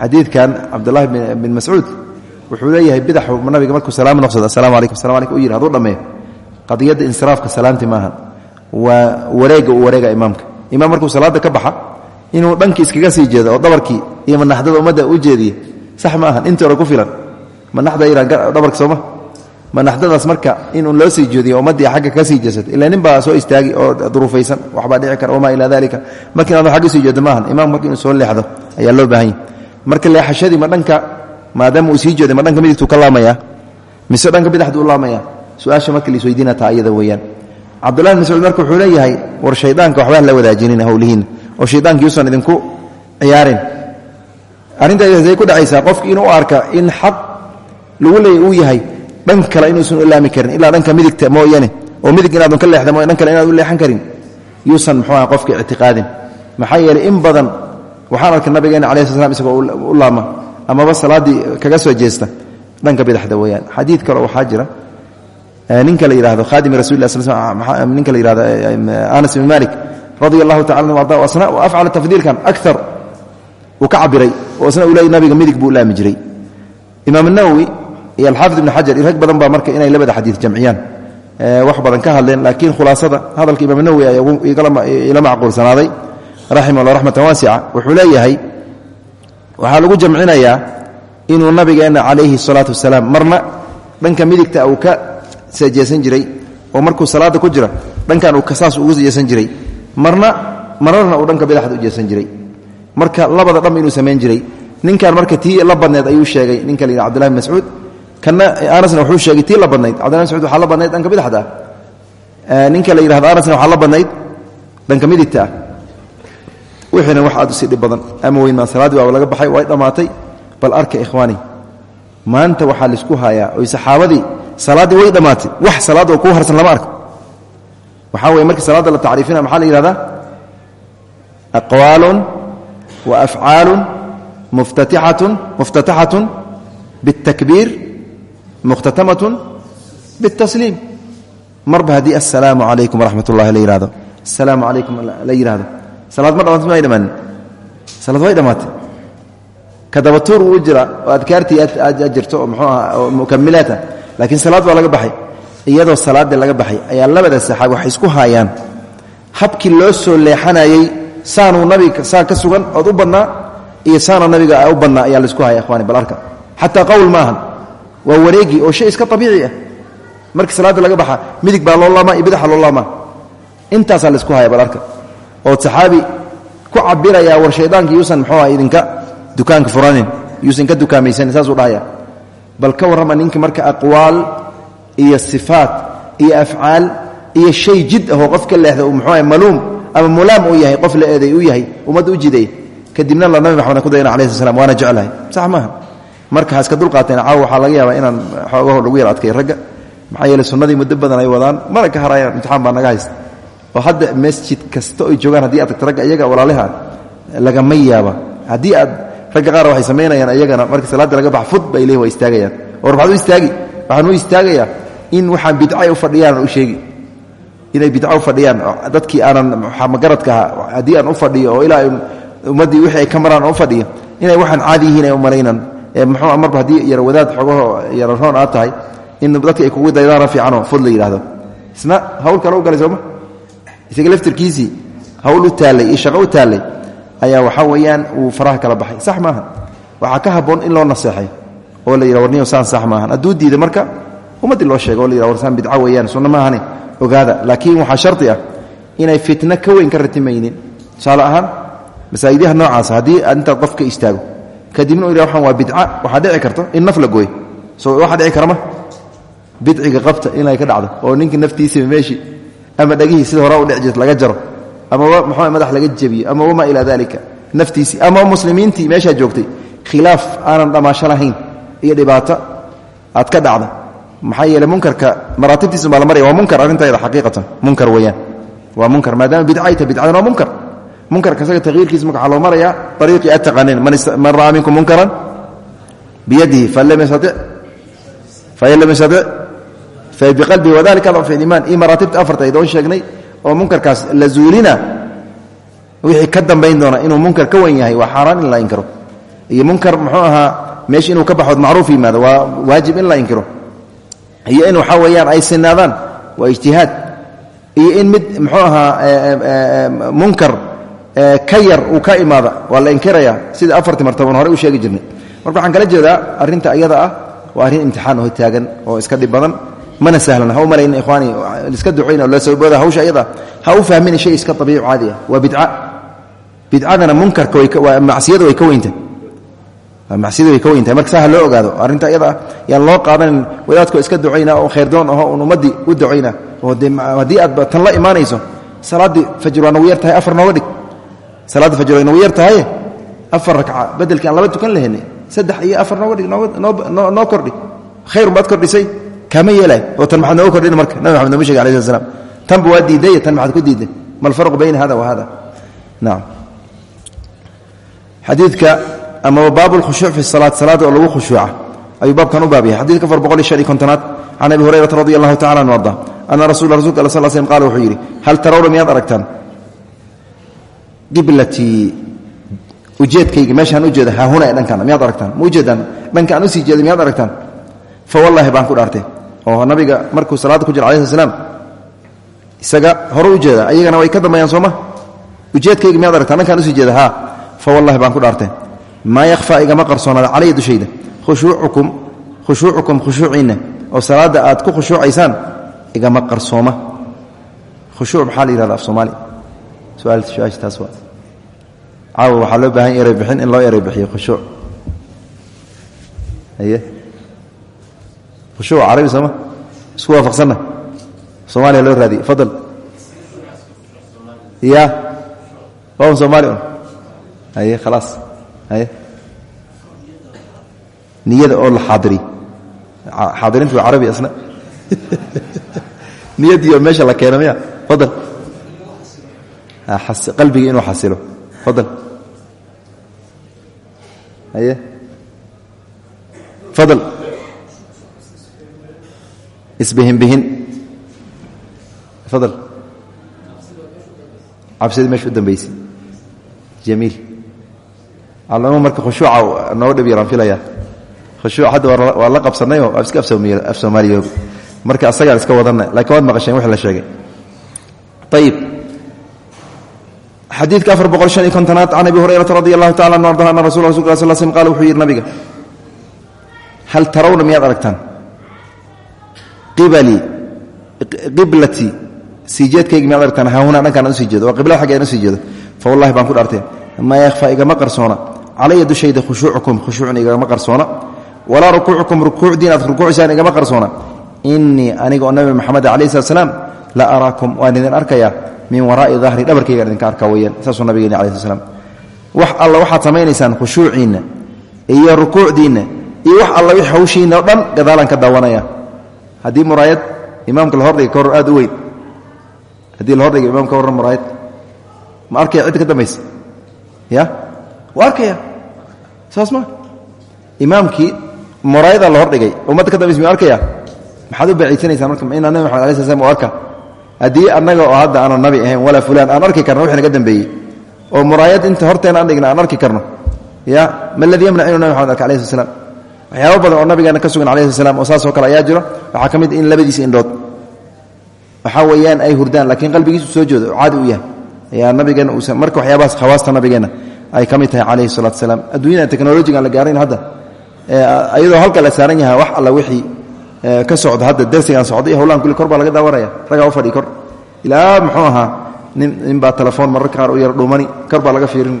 Xadiidkan cabdulahi bin mascuud wuxuu leeyahay bidaxu nabiga markuu salaam noqsado asalamu alaykum salam alaykum u yidhi haduu dhammeeyo qadiyadda insiraafka salaamti maaha waa wareega uu wareega imaamka. Imaam markuu salaada ka baxa inuu dhankii iskaga sii jeedo oo dabarkii iyo manaxdada ummadda u jeediya sax ma ahan hore ku filan. Manaxda iran dhabarka sooma manaxdadaas marka inuu loo sii jeediyo ummaddii agga ka sii jeesata ila nin baa soo istaagi oo duruufaysan waxbaa dhici kara wamaa ilaa dalika marka inaad agga sii jeedo maahan imaam marka inuu soo leexdo ayaa loo baahan yahy marka leexashadii ma dhanka maadaama uu sii jeeday ma dhanka midigtuu ka laamaya? Mise dhanka bidaxdu u laamaya? Su'aasha marka laisweydiina taa iyada weeyaan. Cabdullahi bin mascuud marka wuxuu leeyahay war shaydaanka waxbaan la wadaajinin howlihiinna oo shaydaanka yuusan idinku ciyaarin. Arrintaasay ku dhacaysaa qofki inuu arka in xaq lagu leeya uu yahay dhan kale inuusan u laami karin ilaa dhanka midigta mooyane oo midig inaadun ka leexda mooy dhan kale inaad u leexan karin yuusan muxuuaha qofka ictiqaadin. Maxaa yeelay in badan waxaan arkay nabigeena cala sl slam isagoo u laama amaba salaaddii kaga soo jeesta dhanka bidaxda weeyaan. Xadiid kale waxaa jira ninka la yidhahdo khadimi rasul sl ninka la yihahdo anas ibn malik radia allahu tacala asna afcala tafdiilkan akar uu ka cabiray oo isna uu leey nabiga midig buu laami jiray. Imaam nawowi iyo alxaafid ibn xajar iyo badan baa marka inay labada xadiid jamciyaan. Wax badan ka hadleen laakiin khulaasada hadalka imaam nawowi ila macquulsanaaday. Raximah llah raxmatan waasica wuxuu leeyahay waxaa lagu jamcinayaa inuu nabigeenna calayhi salaatu wasalaam marna dhanka midigta uu ka seejeesan jiray oo markuu salaada ku jira dhankan uu saas ugu jeesan jiray marna mararna uu dhanka bidaxda u jeesan jiray. Marka labada dham inuu samayn jiray ninkan marka tii la ayuu sheegay ninka la bin mascuud kana anasna wuxuu sheegay tii la badnayd mascuud waxaa la dhanka bidaxda ninka la yidhahdo anasna waxaa la dhanka midigta. ah wixiina wax aad u sii dhib badan. Ama weyn maa salaaddii waaba laga baxay way dhammaatay bal arka ikhwaani maanta waxaa la isku hayaa oy saxaabadii salaaddii way dhammaatay wax salaad oo kuu harsan lama arko. Waxaa weye markii salaadda la tacriifina maxaa la yihahdaa aqwaalun wa afcaalun muftatixatun muftataxatun biاltakbiir mukhtatamatun biاltasliim marba haddii assalaamu calaykum waraxmat ullahi la yihahdo assalaamu calaykum salaad ma dhamaatay may dhamaanin salaad way dhamaatay? Kadabatuur wuu jira oo adkaartii aad jirto oo mxuu aha oo salaad baa laga baxay. Iyadoo salaadii laga baxay ayaa labada saxaabi waxay isku haayaan. Habkii loo soo leexanayey saanuu nabiga saan ka sugan ood u badnaa iyo saana nabiga u badnaa ayaa la isku haya ikhwani bal arka. Xataa qowl maahan waa wareegi oo shay iska abiici ah. Markii salaadda laga baxa midig baa loo laamaa iyo bidaxa loo laamaa. Intaasaa la isku haya bal arka oo saxaabi ku cabirayaa war shaydaanka yuusan idinka dukaanka furanin yuusan ka dukaamaysanin saasuu dhahaya bal ka warrama ninka marka aqwaal iyo sifaat iyo afcaal iyo shay jid ahoo qof ka leexda uu maluum ama mulaam uu yahay qof la eeday yahay ummadda u jiday kadibna la nabi maxamed ku dayna alayhi slam waana jeclahay. Sax maaha. Marka ha iska dulqaateen caawa waxaa laga yaabaa inaan xoogaho lagu yar adkay ragga. Maxaa sunnadii muddo badan ay wadaan mana ka harayaan imtixaan baa naga haysta oo hadda masjid kasta oy joogaan haddii aad tagto ragga iyaga walaalaha lagama yaaba haddii aad ragga qaar waxay samaynayaan iyagana marka salaadda laga bax fud bay leeyihiin istaagayaan. War maxaad u istaagi waxaan u istaagayaa in waxaan bidcay u fadhiyaan u sheegi. Inay bidco u fadhiyaan dadkii aanan magaradka ahaa aan u fadhiyo oo ilaa ummaddii wixii ka maraan u fadhiyo inay waxaan caadi yihiin ay u malaynan muxuu marba haddii yar wadaad xogaho yararoon aad tahay in dadki ay kugu daydaana fiicanoo fud la yidhahdo isna hawl kale u galay sooma isaga laftirkiisii hawl u taallay iyo shaqo u taallay ayaa waxaa weeyaan uu faraha kala baxay. Sax maaha waxaa ka habboon in loo naseexay oo la yidha warniyo saan sax maahan. Hadduu diida marka ummaddii loo sheega o la yidha warsaan bidco weeyaan sunno maahane ogaada. Laakiin waxaa shardi ah inay fitno ka weyn ka ratimaynin. Tusaale ahaan masaajidyaha noocaasa haddii intaad qof istaago kadibna u yidha waa bidca waxaa dhici karta in naf gooy. So waxaa dhici karama bidciga qabta inay ka dhacdo oo ninka naftiisiba meeshii ama dhegihii sida hore u dhici jirta laga jaro. Amaba muxuu madax laga jebiyo. Ama wamaa ilaa dalika naftiisii ama muslimiintii meeshaa joogtay. Khilaaf aanan dhammaasho lahayn iyo dhibaato aad ka dhacda. Maxaa yeele munkarka maraatibtiisa baa la marya waa munkar arrintayda xaqiiqatan. Munkar weeyaan. Waa munkar maadaama bidcay ta bidcadan waa munkar. Munkarka isaga tagyiirkiisa marka waxaa loo marayaa ariiqii aad taqaaneen man ra'aa minkum munkaran? Biyadihi fain lam yastatic fabiqalbihi wadalika adcafu iimaan iyo maraatibta afarta ay doon sheegnay oo munkarkaas la zuulina wixii ka dambayn doona inuu munkar ka wen yahay waa xaaraan in la inkiro. Iyo munkar muxuu ahaa meesha inuu ka baxood macruuf yimaado waa waajib in la inkiro. Iyo in waxaa weeyaan ay sinaadaan waa ijtihaad. Iyo in mid muxuu ahaa munkar ka yar uu ka imaada waa la inkiraya sida afartii martaban hore u sheegi ah oo iska dhib badan mana sahlan ha u malayna ikhwaani iska ducayna la soo booda hawsha iyada. Ha u fahmin shay iska dabiici caadi ah waa bidca. Bidcadana munkarka waa macsiyada way ka weyntahay macsiyada way ka weyntahay marka saa ogaado arrinta iyada ah loo qaadanin wadaadkoo iska ducayna oo khayrdoon aho un ummaddii u ducayna oo de haddii aad tan la imaanayso salaaddii fajr waa nagu afar nooga dhig. Salaaddii fajr way nagu afar rakca. Bedelkii aan laba tukan lahaynay saddex iyo afar nooga dhig noo kordhi. Khayrun baad kordhisay kama yeelay oo tan maxaad nooga kordhin marka nabi maxamed nooma shege alai slat slam diiday tan maxaad ku diiday. Ma alfarqu bayna hada wa hada. Nacam xadiidka amaba baabu lkhushuuc fi salaat salaada oo lagu khushuuca ayuu baabkan u baab yahay boqol iyo shan iyo kontonaad can abi hurayrata radi allahu ana rasul rasulka al sal slm qala wuxuu hal tarawna miyaad aragtaan? Qiblatii ujeedkayga meeshaan u jeeda haahuna ee dhankaana miyaad aragtaan? Ma ujeedaan dhanka aan u sii jeeda miyaad aragtaan? Fa wallahi baan ku dhaartay oo nabiga markuu salaadda ku jira alai sl slam isaga hore u jeeda ayagana way ka dambeeyaan sooma? Ujeedkayga miyaad aragtaan dhankaan u sii jeeda haa. Fa wallahi baan ku dhaartay. Maa yakhfaa igama qarsoonaada calaya dushayda. Khushuucukum khushuucukum khushuuciinna. Oo salaadda aad ku khushuucaysaan igama qarsooma. Khushuuc maxaa la yihahda af soomaali? Su'aasha taas waa. Caawa waxaa loo ereybixin in loo ereybixiyo khushuuc. Aye khushuuc carabi sooma isku waafaqsanna. Soomaaliya loo raadiye fadal. Ya waam soomaali un. Aye khalaas. Aye. Niyada oo la xaadiriy xaadirintu waa carabi asna. Niyadii oo meesha la keeno miya. Fadal. Qalbigii inuu xasilo. Fadal. Aye. Fadal isbihinbihin fadal cabsidii meesha u dambaysay jamiil. Calamo marka khushuuca noo dhib yaraan filaya. Khushuuc hadda waa la qabsanayoo waa iska af soomaaliyoob marka asagaan iska wadanna lakiin waad maqasheen wix la sheegay. Ayib xadiidka afar boqol shan iyo kontonaad can abi hurayrata radi allahu tacala anu arda ana rasul rasulka sal slm qala wuxuu yidhi nabiga hal tarawna miyaad aragtaan qiblati sii jeedkayga miyaad aragtaan haahunaa dhankaan aan u sii jeedo oo qiblada fa wallahi baan ku dhaartee maa yakhfaa igama qarsoona. Calaya dushayda khushuucukum khushuucna igama qarsoona. Walaa rukuucukum rukuucdiin aad rukuucisaan igama qarsoona. Inii aniga oo nabi maxamed alayh slat la araakum waan idin arkayaa min waraa'i dahri dhabarkaygaan idinka arkaa weyaan saasuu nabigeeni ala sl slam wax alla waxaad samaynaysaan khushuuciinna iyo rukuucdiinna iyo wax alla wix hawshiinna dhan gadaalaan ka daawanaya haddii muraayad imaamka la hordhiga ka hor aad u weyn. Haddii la hordhiga imaamka warran muraayad. Ma arkaya cidda ka dambaysa ya? Waa arkaya. Saas ma? Imaamkii la hordhigay ummadda ka dambaysa miyuu arkaya? Maxaad u baciidsanaysaan marka inaa nabi maxamed alai sl slam arka? Haddii annaga oo hadda aanu nabi ahayn walaa fulaan aan arki karno wixii naga oo muraayad inta horteena aan dhigna aan arki karno. Ya? Ma ladii yamnac inuu nabi maxamed arka alayhi sl slam waxyaaba badan oo nabigeena ka sugan alayhi slam oo saasoo kale ayaa jiro waxaa ka in labadiisa indhood. Waxaa weeyaan ay hurdaan laakiin qalbigiisu soo oo caadi u yahay. Ayaa nabigeena uusan marka waxyaabahaas khawaasta nabigeenna ay ka tahay calayhi salatu salaam. Adduunyada teknolojigaan la gaarayn hadda iyadoo halka la saaran yahay wax alla wixii ka socda hadda darsigaan socday howlahan kulli kor laga daawanaya ragaa u fadhi kor. Ilaa muxuu ahaa nin ninbaa telefoon mararka qaar u yar dhuumani kor laga fiirin.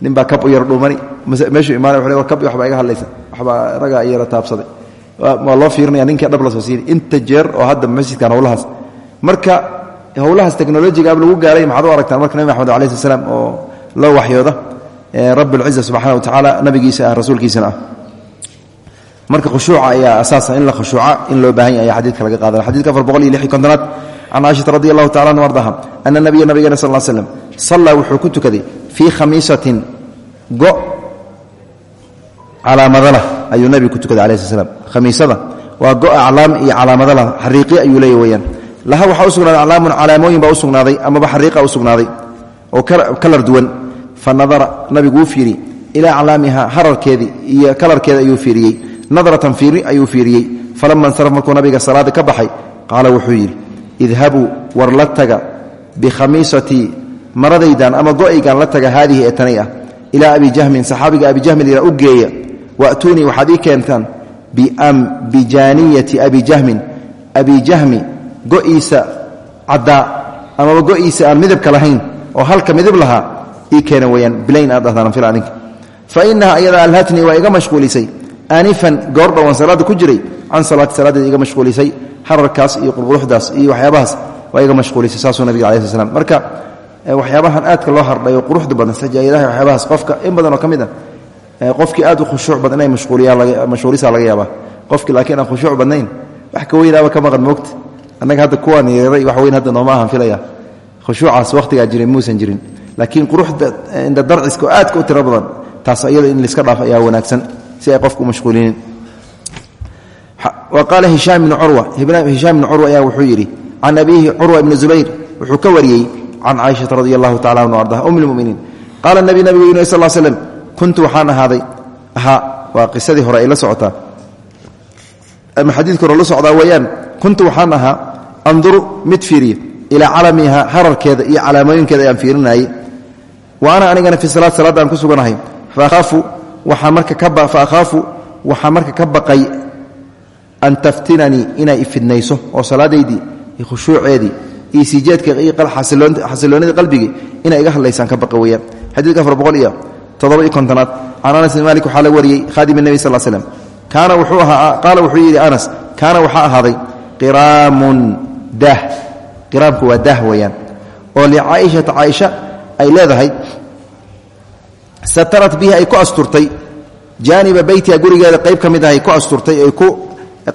Ninbaa kab u yar dhuumani. Meeshuu imaanay war kab waxbaa iga hadlaysa waxbaa ragaa yara taabsaday. Waa loo fiirinaya ninkii dhab la soo siini inta jeer oo hadda masjidkan howlahaas marka howlahaas teknolojiga lagu gaaray maxaad u aragtaan marka nabi maxamed alayh sl slam oo loo waxyooda rablciza subxana wa tacaala nabigiisa ah rasuulkiisana ah. Marka khushuuca ayaa asaasa in la khushuuca in loo baahan yahay xadidka laga qaadana. Xadidka afar boqol iyo lix iyo kontonaad can caaishata radi allahu tacala anu ardaha ana nabiya nabigeena sal l slam sallaa wuxuu ku tukaday fii khamiisatin go calaamadalah ayuu nabigu ku tukaday alayh sl khamiisada waa go aclaam iyo calaamadalah xariiqi ayuu leeya weyaan laha waxaa u sugnaaday aclaamun calaamooyin baa u sugnaaday amaba xariiqa u sugnaaday oo kalar duwan. Fa nadara nabigu wuu fiiri ilaa aclaamiha hararkeedii iyo kalarkeeda ayuu fiiriyey. Nadratan fiiri ayuu fiiriyey. Falama insaraf markuu nabiga salaada ka baxay qaala wuxuu yidhi idhabuu war la taga bikhamiisatii maradaydan ama go'aygan la taga haadihi ee tanay ah. Ilaa abi jahmin saxaabiga abi jahmin ilaa u geeya wa'tuunii waxaad ii keentaan bijaaniyati abi jahmin abi jahmi go'iisa caddaa amaba go'iisa aan midabka lahayn oo halka midab lahaa ii keena weyaan bilayn aad dhahdaan fil aninka fa inaha ayada alhatnii waa iga mashquulisay aanifan goor dhowaan salaadda ku jiray can salaati salaadeeda iga mashquulisay hararkaas iyo qurquruxdaas iyo waxyaabahaas waa iga mashquulisay saasuu nabiga alai sl slam marka waxyaabahan aadka loo hardhay oo quruxda badan sajaayadaha waxyaabahaas in badan ka mid ah qofkii aad u khushuuc badan inay mashquulisa laga yaabaa. Qofkii laakiin aan khushuuc badnayn wax ka weynaaba ka maqan moogta. Annaga hadda kuwaan yeeray wax weyn hadda nooma ahan filaya khushuucaas wakhtigaa jiray muusan jirin. Laakiin quruxda inda darciska oo aadka u tiro badan taas iyada in laiska dhaaf ayaa wanaagsan si ay qofku mashquulinin. Wa qaala hishaam ibnu curwa hishaam ibnu curwa ayaa wuxuu yidhi can abiihi curwa ibni zubayr wuxuu ka wariyey can caaishata radi allahu tacala anhu ardaha um lmuminiin qaala nabi nabigu yinu sal l slem kuntu waxaan ahaaday ahaa waa qisadii hore ay la socotaa. Ama xadiidka hore la socdaa weeyaan kuntu waxaan ahaa anduru mid fiiriya ilaa calamiha hararkeeda iyo calaamooyinkeeda ayaan fiirinayey wa ana anigana fi salaad salaadda aan ku suganahay faahaafu waxaa marka faahaafu waxaa marka ka baqay an taftinanii inay ifidnayso oo salaadaydii iyo khushuuceedii iyo siijeedka iyo xasiloonida qalbigii inay iga hadlaysaan ka baqa weeyaan. Xadiidka afar boqol iyo toddoba iyo kontonaad. Can anas bin malik waxaa la wariyey khaadim nebi sal slem kaana wuxuu ahaa qaala wuxuu yidhi anas kaana waxaa ahaaday qiraamun dah qiraamku waa dah weeyaan. Oo licaaishata caaisha ay leedahay satarat bihi ay ku asturtay. Jaaniba beytiha gurigeeda qayb ka mid ah ay ku asturtay ay ku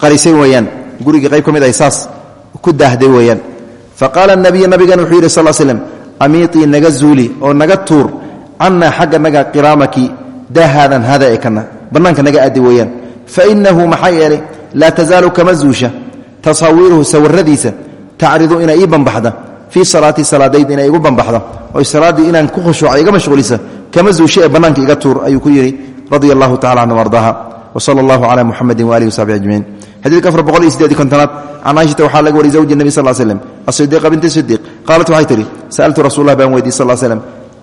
qarisay weeyaan. Gurigii qayb ka mid ah saas ku daahday naga zuuli oo naga tuur cannaa xagga naga qiraamaki dahaadan hada ee kana bannaanka naga aadi weeyaan. Fa innahu maxaa yeelay laa tasaalu kama zuusha. Tasaawiiruhu sawiradiisa tacridu inay ii bambaxda fii salaati salaadayd inay igu bambaxda oy salaaddii inaan ku khushuuca iga mashquulisa kama zuushe ee bannaanka iga tuur ayuu ku yidhi radia allahu tacala canhu ardaaha. Wsala allahu cala muxamedin waalihi wasaxbi ajmaciin. Xadiidka afar boqol iyo sideedi kontonaad can caaishata waxaa laga wariyay zawji nebi sal slem asidiiqa binti sidiiq qaalat waxay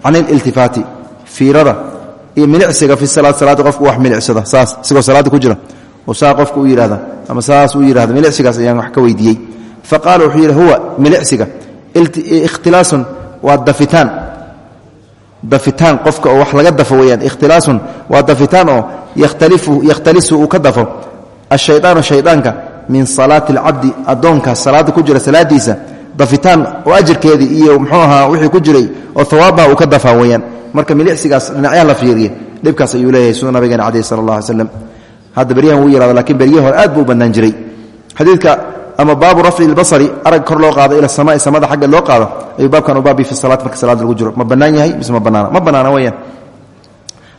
can ililtifaati fiirada iyo milicsiga fi salaad salaada qofku wax milicsada saas isagoo salaadda ku jira oo saa qofku u yidhahda ama saas u yidhahda milicsigaas ayaan wax ka weydiiyey fa qaala wuxuu yidhi huwa milicsiga ikhtilaasun waa dafitaan dafitaan qofka oo wax laga dafo weyaan ikhtilaasun waa dafitaan oo yakhtalisu uu ka dafo ashayaanu shaydaanka min salaati alcabdi addoonkaas salaadda ku jira salaadiisa dafitaan oo ajarkeedii iyo mxuu ahaa wixii ku jiray oo hawaabaha uu ka dafaa weyaan marka milicsigaas dhinacyaha la fiiriya dhibkaas ayuu leeyahay sida nabigeena caleyh sala allah alay slam hadda beryahan wuu yihahda lakiin beryahi hore aad buu u bannaan jiray. Xadiidka ama baabu rafci lbasari arag kor loo qaado ila samai samada xagga loo qaado ayuu baabkan u baabi fi salaat marka salaad lagu jiro. Ma bannaan yahay mise ma bannaana? Ma bannaana weyaan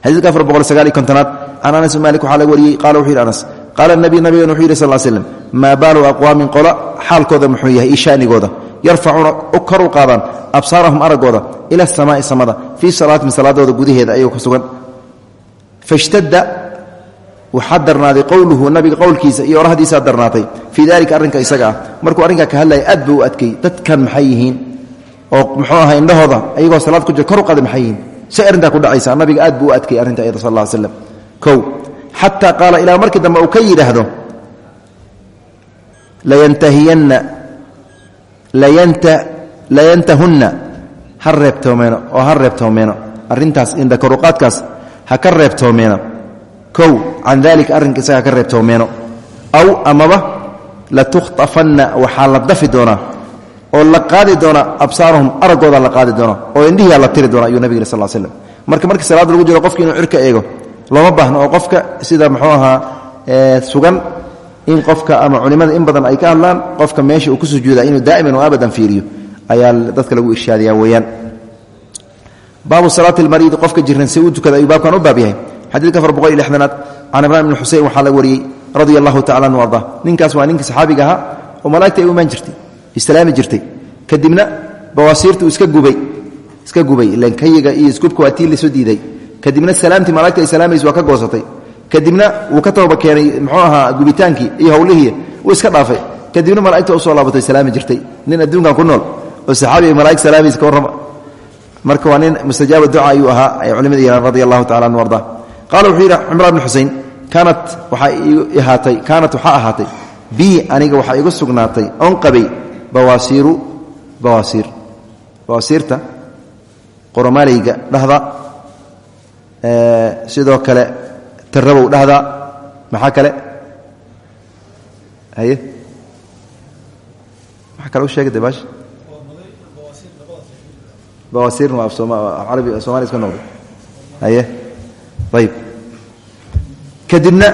xadiidka afar boqol sagaal iyo kontonaad can anas malik waxaa laga wariyey qala wuxuu yidhi anas qaala nabi nabigan wuxuu yidhi sal slem maa baalu aqwaamin qola xaalkooda muxuu yahay io shanigooda yarfacuuna kor u qaadaan absaarahum araggooda ila asamaai samada fii salaatin salaadooda gudaheeda ayagoo ka sugan. Fashtadda waxaa darnaaday qowluhu nabiga qowlkiisa iyo orahdiisaa darnaatay. Fii dalika arrinka isaga ah markuu ka hadlaya aad buu dadkan maxay oo muxuu ahaa indhahooda ayagoo salaad ku jira kor u qaada maxay yihiin? Ku dhacaysa nabiga aad buu u adkay arrinta iyada sal alla slam kow xataa qaala ilaa markii dambe uu ka layantahunna ha reebtoomeeno oo ha reebtoomeeno arrintaas indhakaruqaadkaas ha ka reebtoomeeno kow can dalika arrinka isaga ha ka reebtoomeeno aw amaba latukhtafanna waxaa la dafi doonaa oo la qaadi doonaa absaarahum araggooda la qaadi doonaa oo indhihiyaa la tiri doona ayuu nabig yiri sal slm marka markii salaada lagu jiro qofki inuu cirka eego looma baahno oo qofka sida muxuu ahaa sugan in qofka ama culimada in badan ay ka hadlaan qofka meesha uu ku sujuuda inuu daa'iman oo abadan fiiriyo ayaa dadka lagu irshaadiyaa weeyaan. Baabu salaati lmariidi qofka jiran si tukada ayuu baabkan u baab yahay xadiidka afar boqol iyo lixdanaad can ibraahim ibni laga wariyey radia allahu tacala arda. Ninkaas waa ninkii saxaabiga ahaa oo malaigta ay u imaan jirtay islaami jirtay. Kadibna bawaasiirtu iska gubay iska gubay ilan iyo isgubka waa tii la soo diiday. Kadibna salaamtii malaigta ay salaamaysa waa ka goosatay kadibna wuu ka tooba keenay muxuu ahaa gubitaankii iyo howlihii uu iska dhaafay. Kadibna malaigta u soo laabatay salaami jirtay. Nin adduunkan ku nool oo saxaabiga malaig salaamaysa ka warrama. Marka waa nin mustajaaba duca ayuu ahaa ay culimada yihahn radi allahu tacala anu arda wuxuu yidhi cimraan bn xusein kaanat waxaa ahaatay kaanat waxaa ahaatay bii aniga waxaa igu sugnaatay oon qabay bawaasiiru bawaasiir bawaasiirta qoromaaleyga dhahda sidoo kale tarabow dhahda maxaa kale? Haye? Maxaa kale u sheega de baash bawaasiirna waa arabi somaliya iska noqday. Haye? Ayib kadibna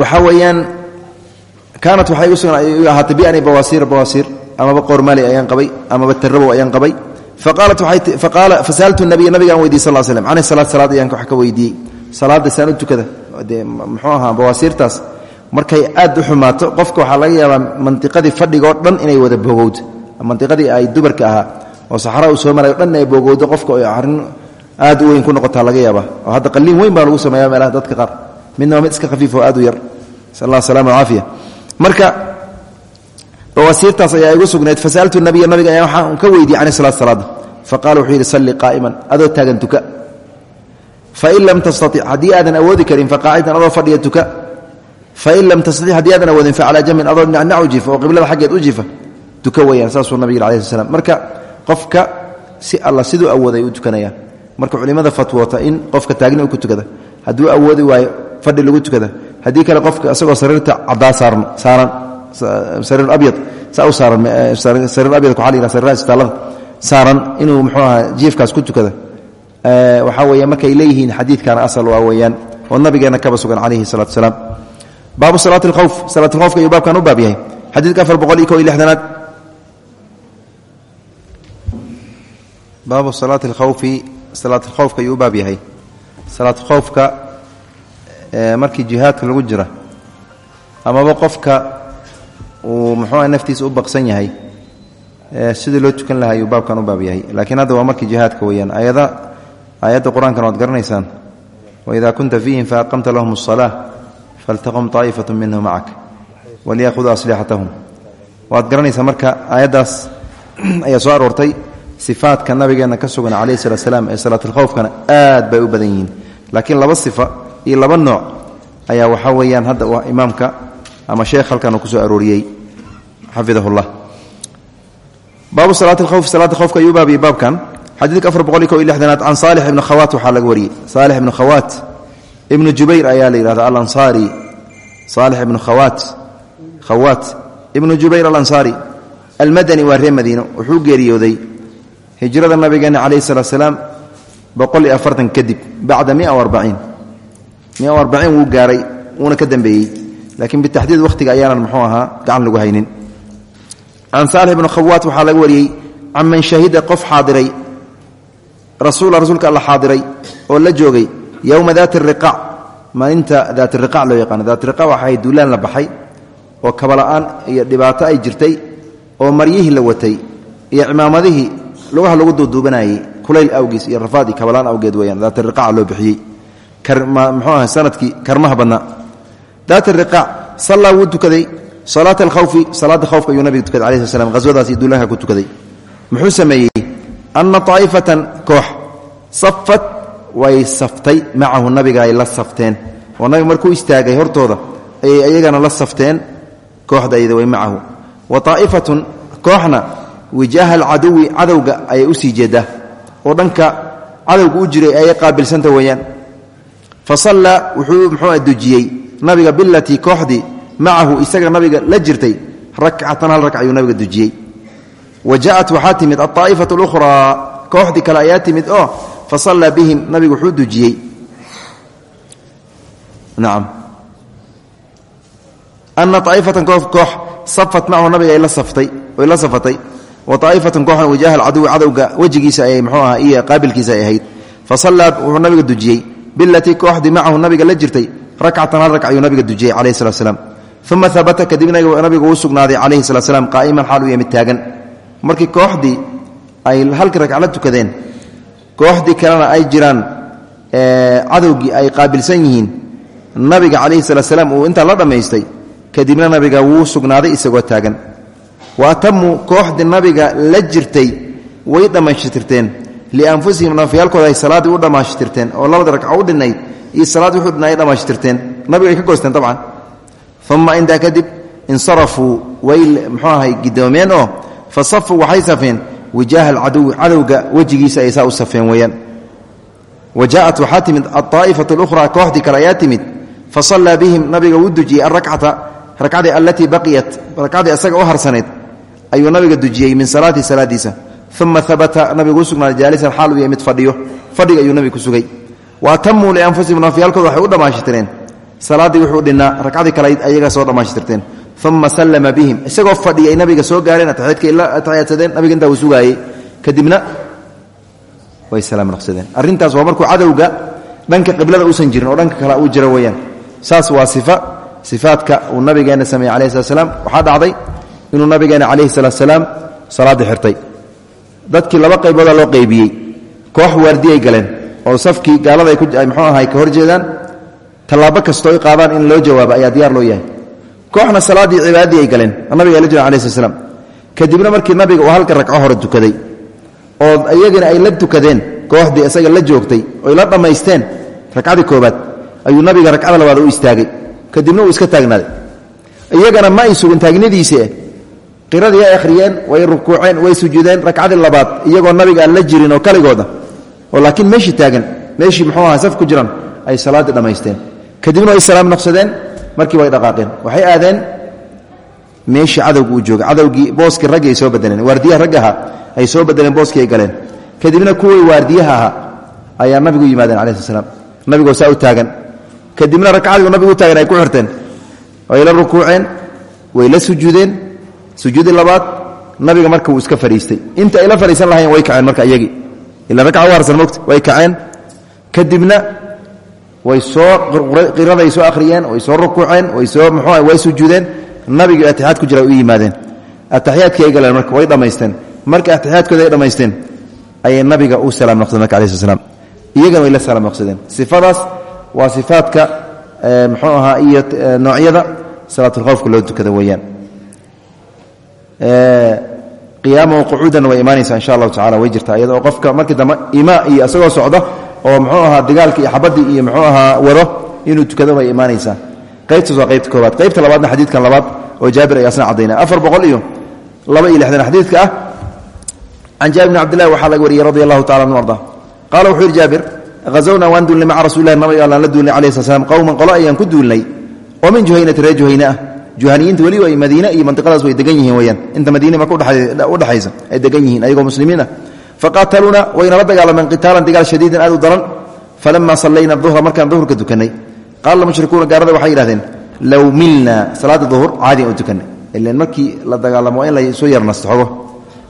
waxaa weeyaan kaanat waxay igu sugan ahaatay biani bawaasiira bawaasiir amaba qormaali ayaan qabay amaba tarabow ayaan qabay. Fasaaltu nabiya nabigaan weydiy sal slm can salaad salaad ayaan wax ka weydiiyey salaadda saan u tukada. Dee muxuu ahaa bawaasiirtaas. Markay aad u xumaato qofka waxaa laga yaabaa mandiqadii fadhigoo dhan inay wada boogowdo mandiqadii ay dubarka ahaa oo saxraa uu soo marayo dhan ay boogowdo qofka arrin aad u weyn ku noqotaa laga yaabaa. Oo hadda qaliin weyn baa lagu sameeya meelaha dadka qaar. Midna mid iska khafiif oo aad u yar. Sal allah salama alcaafiya marka bawaasiirtaas ayaa igu sugnayd fasa'altu nabiya nabiga ayaa waxaan ka weydiiyey can salaad salaada. Wuxuu yidhi salli qaa'iman adoo taagan tuka fain lam tastatic haddii aadan awoodi karin faqaacidan adoo fadhiya tuka. Fain lam tastatic haddii aadan awoodin facalaa jamin adoo dhinacnac u jiifa oo qiblada xaggeed u jiifa tuka weyaan saasuu nabig yiri alayhi slam marka qofka si alla siduu awooday u tukanaya marka culimada fatwoota in qofka taagni u ku tukada. Hadduu awoodi waayo fadhi lagu tukada. Haddii kale qofka isagoo sariirta cadaa saaran sariir abyad saa u saaran sariir abyad waxaa la waxaa weeye markay leeyihiin xadiidkana asal waa weeyaan oo nabigeena kaba sugan calayhi salatu wasalaam baabu salaati alkhawf salaat alkhawfka ayuu baabkan u baab yahay. Xadiidka afar boqol iyo ko iyo lixdanaad. Baabu salaati alkhawfi salaat alkhawfka ayuu u baab yahay. Salaat khowfka markii jihaadka lagu jira amaba qofka uu muxuuah naftiisa u baqsan yahay sidii loo tukan lahaa ayuu baabkan u baab yahay. Laakiin hadda waa markii jihaadka weyaan ayada aayadda qur'aankan waad garanaysaan. Waidaa kunta fiihim faaqamta lahum asalaa faltaqum aa'ifatu minhu macak waliyakhuduu aslixatahum waad garanaysaa marka aayaddaas ayaa soo aroortay sifaadka nabigeena ka sugan calayhi salat slaam ee salaatlkhowfkana aad bay u badan yihiin. Laakiin laba sifa iyo laba nooc ayaa waxa weeyaan hadda u imaamka ama sheekh halkan uu ku soo arooriyey. Xafidahullah. Baabu salaati khowf salaata khowfka ayuu baabiye baabkan xadiidka afar boqol iyo kow iyo lixdanaad can saalix ibni khawaat waxaa laga wariyey. Saalix ibnu khawaat ibnu jubayr ayaa la yidhahda alansaari. Saalix ibnu khawaat khawaat ibnu jubayr alansaari. Almadani waa reer madiino wuxuu geeriyooday hijrada nabigeena calayhi salaat salaam boqol iyo afartan kadib bacda mia arbaciin. Mia arbaciin wuu gaaray wuuna ka dambeeyey. Laakiin bitaxdiid wakhtiga ayaanan muxuu ahaa gacan lagu haynin. Can rasuula rasuulka alla xaadiray oo la joogay yowma daati riqac maalinta daati riqac loo yaqaano daati riqac waxay duulaan la baxay oo kabala'aan iyo dhibaato ay jirtay oo maryihii la watay iyo cimaamadihii lugaha lagu duuduubanayey kulayl awgiis iyo rafaad iyo kabalaan awgeed weyaan daati riqaca loo bixiyey. Muxuu aha sannadkii karmaha badnaa. Daati riqac sallaa wuu tukaday. Salaata alkhawfi salaada khawfka ayuu nabiga tukaday alai sl slam haswadaas iyo duulaanka ku tukaday. Muxuu sameeyey anna taa'ifatan koox safat way saftay. Macahu nabiga ay la safteen. Oo nabiga markuu istaagay hortooda ayay iyagana la safteen kooxda iyada way macahu. Wa taa'ifatun kooxna wijaaha alcaduwi cadowga ayay u sii jeedaa oo dhanka cadowga u jiray ayay qaabilsanta weeyaan. Fa sallaa wuxuu muxuu dujiyey nabiga bilatii kooxdii macahu isaga nabiga la jirtay rakcatan hal ragc ayuu nabiga dujiyey wa jaaءat waxaa timid alطaa'ifatu اlukhraa kooxdii kale ayaa timid oo fa sallaa bihim nabigu wuxuu dujiyey nacam ana aa'ifatan koox safat macahu nabiga ay la saftay oy la safatay wa aa'ifatan kooxna wajaaha alcaduwi cadowga wejigiisa ayay mxuu aha iyo qaabilkiisa ay ahayd fa sallaa wuxuu nabiga dujiyey bilatii kooxdii macahu nabiga la jirtay rakcatan hal ragc ayuu nabiga dujiyey calayhi salat slam uma abata kadib nabigu uu sugnaaday calayhi salat slam qaa'iman xaal u yamid taagan markii kooxdii ay halkii ragca la tukadeen kooxdii kalena ay jiraan cadowgii ay qaabilsan yihiin nabiga calayhi salat slam uu intaa la dhammaystay kadibna nabiga wuu sugnaaday isagoo taagan. Wa atamuu kooxdii nabiga la jirtay way dhammaystirteen lianfusihim nafyaalkooda ay salaaddii u dhammaashtirteen oo labada ragco u dhinnayd iyo salaad wuxuu dhinay ay nabiga ay ka goysteen dabcan. Uma intaa kadib insarafuu way muxuu gidoomeen oo fasauu waxay safeen wijaaha alcaduwi cadowga wejigiisa ay saa u safeen weeyaan wa jaaءat waxaa timid aaa'ifatu اlukhraa kooxdii kale ayaa timid fasallaa bihim nabiga wuu dujiyey arakcata rakcadii alatii baqiyat rakcadii asaga u harsaneed ayuu nabiga dujiyey min salaati salaadiisa uma abata nabigu u sugnaaday jaalisan xaal u yahay mid fadhiyo fadhiga ayuu nabiga ku sugay wa u dhammaashtireen salaaddii wuxuu dhinaa rakcadii kale ayagaa soo uma sallama bihim. Isagoo fadhiya nabiga soo gaareen ataxiyaadkay la ataxiyaadsadeen nabiga intaa uu sugaayey kadibna way salaam naqsadeen arrintaas waa markuu cadowga dhanka qiblada uusan jirin oo dhanka kale uu jiro weeyaan. Saas waa sifa sifaadka uu nabigeenna sameeyey alayhi salat slam waxaa dhacday inuu nabigeenna calayhi salaat salaam salaaddii xirtay. Dadkii laba qaybooda loo qaybiyey koox waardiyay galeen oo safkii gaalada ay muxuu ahay ka hor jeedaan tallaabo kastoo qaadaan in loo jawaabo ayaa diyaar loo yahay kooxna salaaddii cibaadadii ay galeen. Nabiga la jira alai slat slam kadibna markii nabiga uu halka ragco hore tukaday oo iyagina ay la tukadeen kooxdii isaga la joogtay oy la dhammaysteen ragcadii koobaad ayuu nabiga ragcada labaad u istaagay. Kadibna uu iska taagnaaday. Iyagana ma ay sugin taagnadiisii qiradii ay akhriyeen way rukuuceen way sujuudeen ragcadii labaad iyagoo nabiga aan la jirin oo kaligooda. Oo laakiin meeshii taagan meeshii muxuu aha saf ku jiran ay salaaddii dhammaysteen kadibna ay salaam noqsadeen markii way dhaqaaqeen. Waxay aadeen meeshii cadowga uu jooga. Cadowgii booskii raggii ay soo bedeleen waardiyaha ragga ay soo bedeleen booskii ay galeen. Kadibna kuwii waardiyaha ahaa ayaa nabigu yimaadeen calayi sl slam saa u taagan. Kadibna ragcadii nabigu taagan ay ku xirteen. Way la rukuuceen way la sujuudeen sujuudi labaad nabiga marka wuu iska fadhiistay. Inta ay la fadhiisan lahayen way kaceen marka iyagii. Ila ragca u harsan mogta way kaceen. Kadibna way soo qiraday soo akhriyeen way soo rukuuceen way soo muxuu way sujuudeen. Nabigii atixaad ku jira u yimaadeen. Ataxiyaadkii ay galeen marka way dhammaysteen marka ataxiyaadkooda ay dhammaysteen ayay nabiga u salaam noqsadeen marka alai sl slam iyagana way la salaam noqsadeen. Sifadaas waa sifaadka muxuu ahaa iyo noocyada salaatulkhowfka loo tukada weeyaan. Qiyaama qucuudan way imaanaysaa insha allahu tacala way jirtaa. Iyada oo qofka markii dambe imaa iyo isagoo socda oo muxuu ahaa dagaalki iyo xabadii iyo muxuu ahaa wado inuu tukado way imaanaysaa. Qaybtaas qaybta koobaad qaybta labaadna xadiidkan labaad oo jaabir ay asna caddaynaa. Afar iyo laba iyo lixdan xadiidka ah can jaabir bn cabdillahi waxaa laga wariyey radi allahu anu arda. Qaala wuxuu jaabir hazawnaa waan duulnay maca rasulilahi nabiga allaan la duulnay alayh sla slam qowman qolo ayaan ku duulnay. Oo min juhaynati reer juhayne ah. Juhaniyiinta weliba ay madiine iyo mantiqadaas way degan yihiin weyaan inta madiine marka ah faqaataluuna wayna la dagaalameen qitaalan dagaal shadiidan aad u daran. Falama sallayna duhra markaan duhurka tukanay qaala mushrikuuna gaarada waxay yidhahdeen low milna salaada duhur caadian u tukanay ilan markii la dagaalamo waa in la soo yarnasto xogo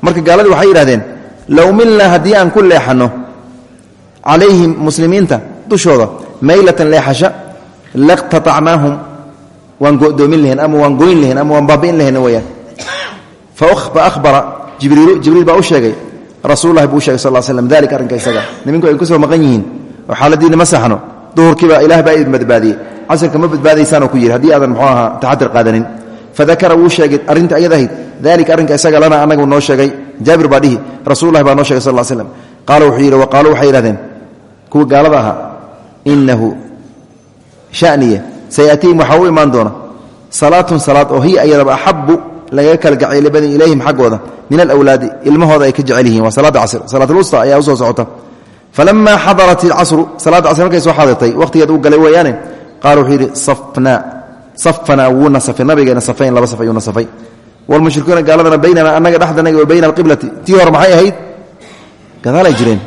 marka gaaladii waxay yidhahdeen low milna haddii aan ku leexanno calayhim muslimiinta dushooda maylatan leexasha laqtatacnaahum waan godoomin lahen ama waan goyn lahen ama waan baabi'in lahen weyaan faahbara jibriilu jibriil baa u rasuululahi buu shegay sal slm dalika arrinka isaga niminku ay ku soo maqan yihiin. Oo xaaladiinna ma saxno. Duhurkiiba ilaah baa idin badbaadiyey casirka ma badbaadaysaanoo ku yidhi haddii aadan muxuu taxadir qaadanin. Fadakara wuu sheegay arrinta ayad dalika arrinka isaga lana anagu noo sheegay. Jaabir baa dhihi baa noo shegay sal slm qaala wuxuu yidhi waqaaluu waxay yidhahdeen kuwa gaalada ahaa doona salaatun salaad oo hiya ayadaba axabu lagaga kala badan ilayhim xaggooda min alawlaadi ilmahooda ay ka jecel yihiin. Waa salaada casr. Salaatulwusta ayaa u soo socota. Falamaa xadarat ilcasru salaadda casr markay soo xaadirtay wakhtigeed uu galay weeyaane qaala wuxuu yidhi safanaa wuu nasafay. Nabigeena safayn laba saf ayuu nasafay. Walmushrikuuna gaaladana baynana annaga dhexdanaga wa bayna alqiblati. Tii maxay ahayd? Gadaal ay jireen.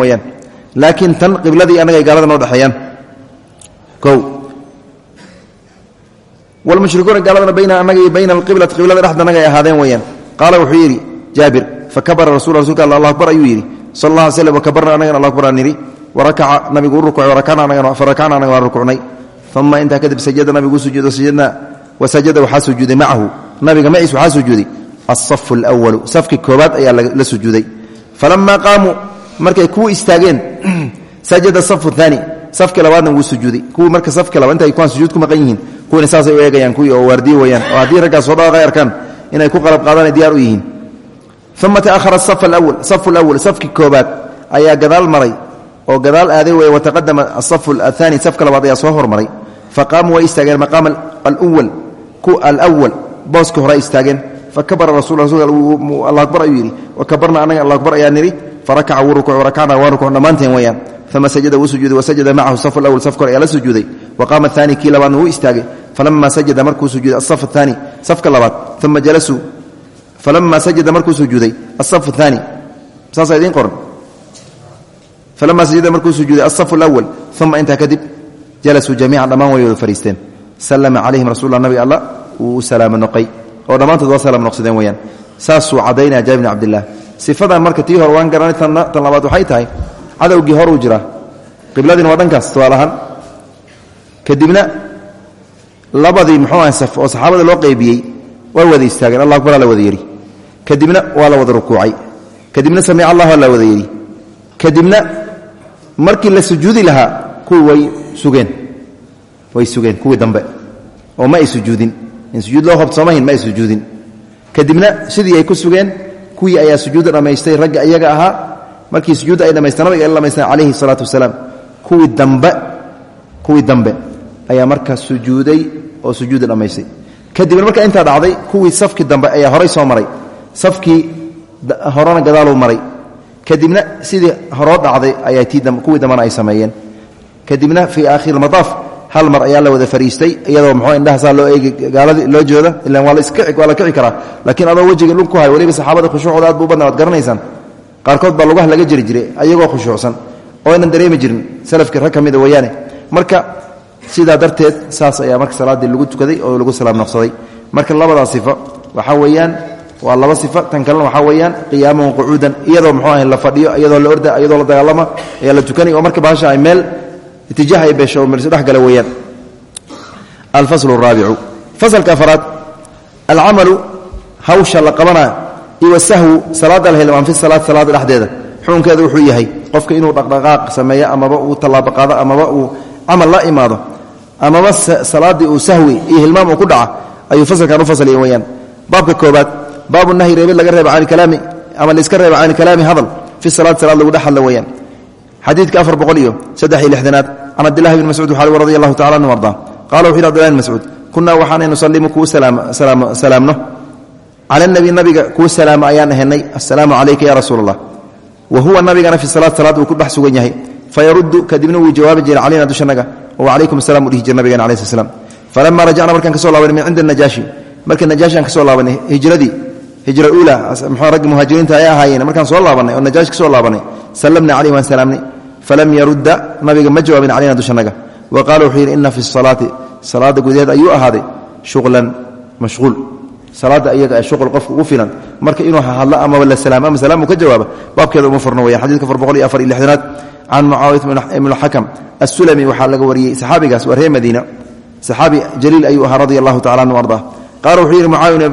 Weeyaan. Laakiin tan qibladii annaga ay gaalada noo dhexeeyaan wlmushrikuuna gaaladana bayna annaga iyo bayna alqiblati qiblada dhexda annaga ay ahaadeen weeyaan qaala wuxuu yidhi jaabir fakabara rasul rasulka alla allah akbar ayuu yidhi sal alla alay slam wakabarna annagana allah akbar aan nidhi warakaca nabigu u rukucay farakacna annaga waan rukucnay uma intaa kadib sajada nabigu sujuudo sajadna wasajada waxaa sujuuday macahu nabiga maciis waxaa sujuuday alsafu alwalu safkii koobaad ayaa la sujuuday falamaa qaamuu markay kuwu istaageen safki labaadna wuu sujuuday. Kuwii marka safki labaad intay kuwaan sujuud ku maqan yihiin kuwina saasay u eegayaan kuwii oo waardiye weyaan oo haddii raggaas soo dhaaqay arkaan ku qalab qaadana diyaar u yihiin. Uma taahara safu lawal safki koobaad ayaa gadaal maray oo gadaal aaday wey wataqadama asafu aani safka labaad ayaa soo hormaray. Faqaamuu way istaageen maqaama alwal alwal booska hore istaageen. Fakabara rasul alla akbar ayuu yidhi. Wakabarna anaga alla akbar ayaa nidhi farakaca wuu rukuc rakacna waa rukuc dhammaanteen weyaan uma sajada wuu sujuuday wasajada macahu safu lawal safka hore ayaa la sujuuday. Waqaama aani kii labaadna wuu istaagay. Falama sajada markuu sujuuday asaf aani safka labaad. Uma jalasuu falama sajada markuu sujuuday asafu aani saasaa idiin qoran. Falama sajada markuu sujuuday asafu lawal uma intaa kadib jalasuu jamiican dhammaan way wada fariisteen. Sallama calayhim rasulla nabi alla wuu u salaamo noqay sifadan marka tii hore waan garanay tan labaad waxay tahay cadowgii horuu jiraa. Qibladiina waa dhankaas tusaalahaan kadibna labadii muxuu aha saf oo saxaabada loo qaybiyey waa wada istaageen. Allah akbar la wada yidhi. Kadibna waa la wada rukuucay. Kadibna samic allah waa la wada yidhi. Kadibna markii la sujuudi lahaa kuwii way sugeen. Way sugeen kuwii dambe. Oo ma ay sujuudin. In sujuud loo hobsoomahayn ma ay kadibna sidii ay ku sugeen kuwii ayaa sujuudda dhammaystay ragga iyaga ahaa markii sujuudda ay dhamaysteen nabiga la dhamaysteen calayhi salaatu wasalaam. Kuwii dambe kuwii dambe ayaa markaa sujuuday oo sujuudda dhammaystay kadibna marka intaa dhacday kuwii safkii dambe ayaa horay soo maray. Safkii horena gadaaluu maray. Kadibna sidii horoo dhacday ayaa tii kuwii dambena ay sameeyeen. Kadibna fii aakhiri madaaf hal mar ayaa la wada fariistay iyadoo mxuu indhaha saa loo eegi gaaladii loo jooda ilan waa waa la kici karaa. Laakiin adoo wejiga dhul ku hay waliba saxaabada khushuucooda buu badna waad garanaysaan. Baa lugaha laga jiray ayagoo khushuucsan oo aynan dareemi jirin salafkii rag ka mida marka sidaa darteed saas ayaa marka salaaddii lagu tukaday oo lagu salaam noqsaday marka labadaa sifo waxaa weeyaan waa laba sifo tan kalena waxaa weeyaan qiyaaman qucuudan iyadoo muxuu ahay la fadhiyo iyadoo la orda iyadoo la dagaalama ayaa la tukanay oo marka bahasha ay meel itijah ay beesho meelso dhex gala weeyaan alfasl raabicu faslka afraad alcamalu hawsha la qabana iyo sahwu salaada la hilmaan fi salaad salaada dhexdeeda xukunkeeda wuxuu yahay qofka inuu dhaqdhaqaaq sameeyo amaba uu tallaabo qaado amaba uu camal la imaado amaba salaadii uu sahwi iyo hilmaam uu ku dhaca ayuu fasalkan u fasliya weyaan baabka koobaad baabu nahyi reebid laga reeba can kalaami ama laiska reeba can kalaami hadal fi salaad salaad lagu dhex xadiidka afar boqol iyo saddex iyo lixdanaad can cabdillahi bni mascuud waxaa radi allahu tacala anhu ardaa qala wuxu yhi abdillahi bn mascuud kunaa waxaanay nusalimu kuu salaamno. Cala nabi nabiga kuu salaamo ayaan ahenay assalaamu calayka ya rasuul allah wa huwa nabigana fi salaad salaad uu ku dhex sugan yahay. Fayaruddu kadibna wuu jawaabi jiray calayna dushanaga wacalaykum assalam u dhihi jir nabigana alai sl slam falama rajacna markaan ka so laabanay min cinda najaashi marka najaashi aan ka soo laabanay hijradii hijra uula mxuu raggi muhaajiriinta ay ahaayeen markaan soo laabanay oo najaashi ka soo falam yarudda nabiga ma jawaabin calayna dushanaga wa qaala wuxuu yidhi ina fi salaati salaada gudaheed ayuu ahaaday shuqlan mashquul salaada iyaga shuql qofka ugu filan marka inuu hadlo amaba la salaamo ama salaam uu ka jawaaba baabkeeda uma furno weyan xadidka afar boqol iyo afar iyo lixdanaad can mucaawiyat ibn xakam asulami waxaa laga wariyey saxaabigaas waa reer madiina saxaabi jaliil ayuu ahaa radia allahu tacala anhu arda qaala wuxuu yidhi mucaawiya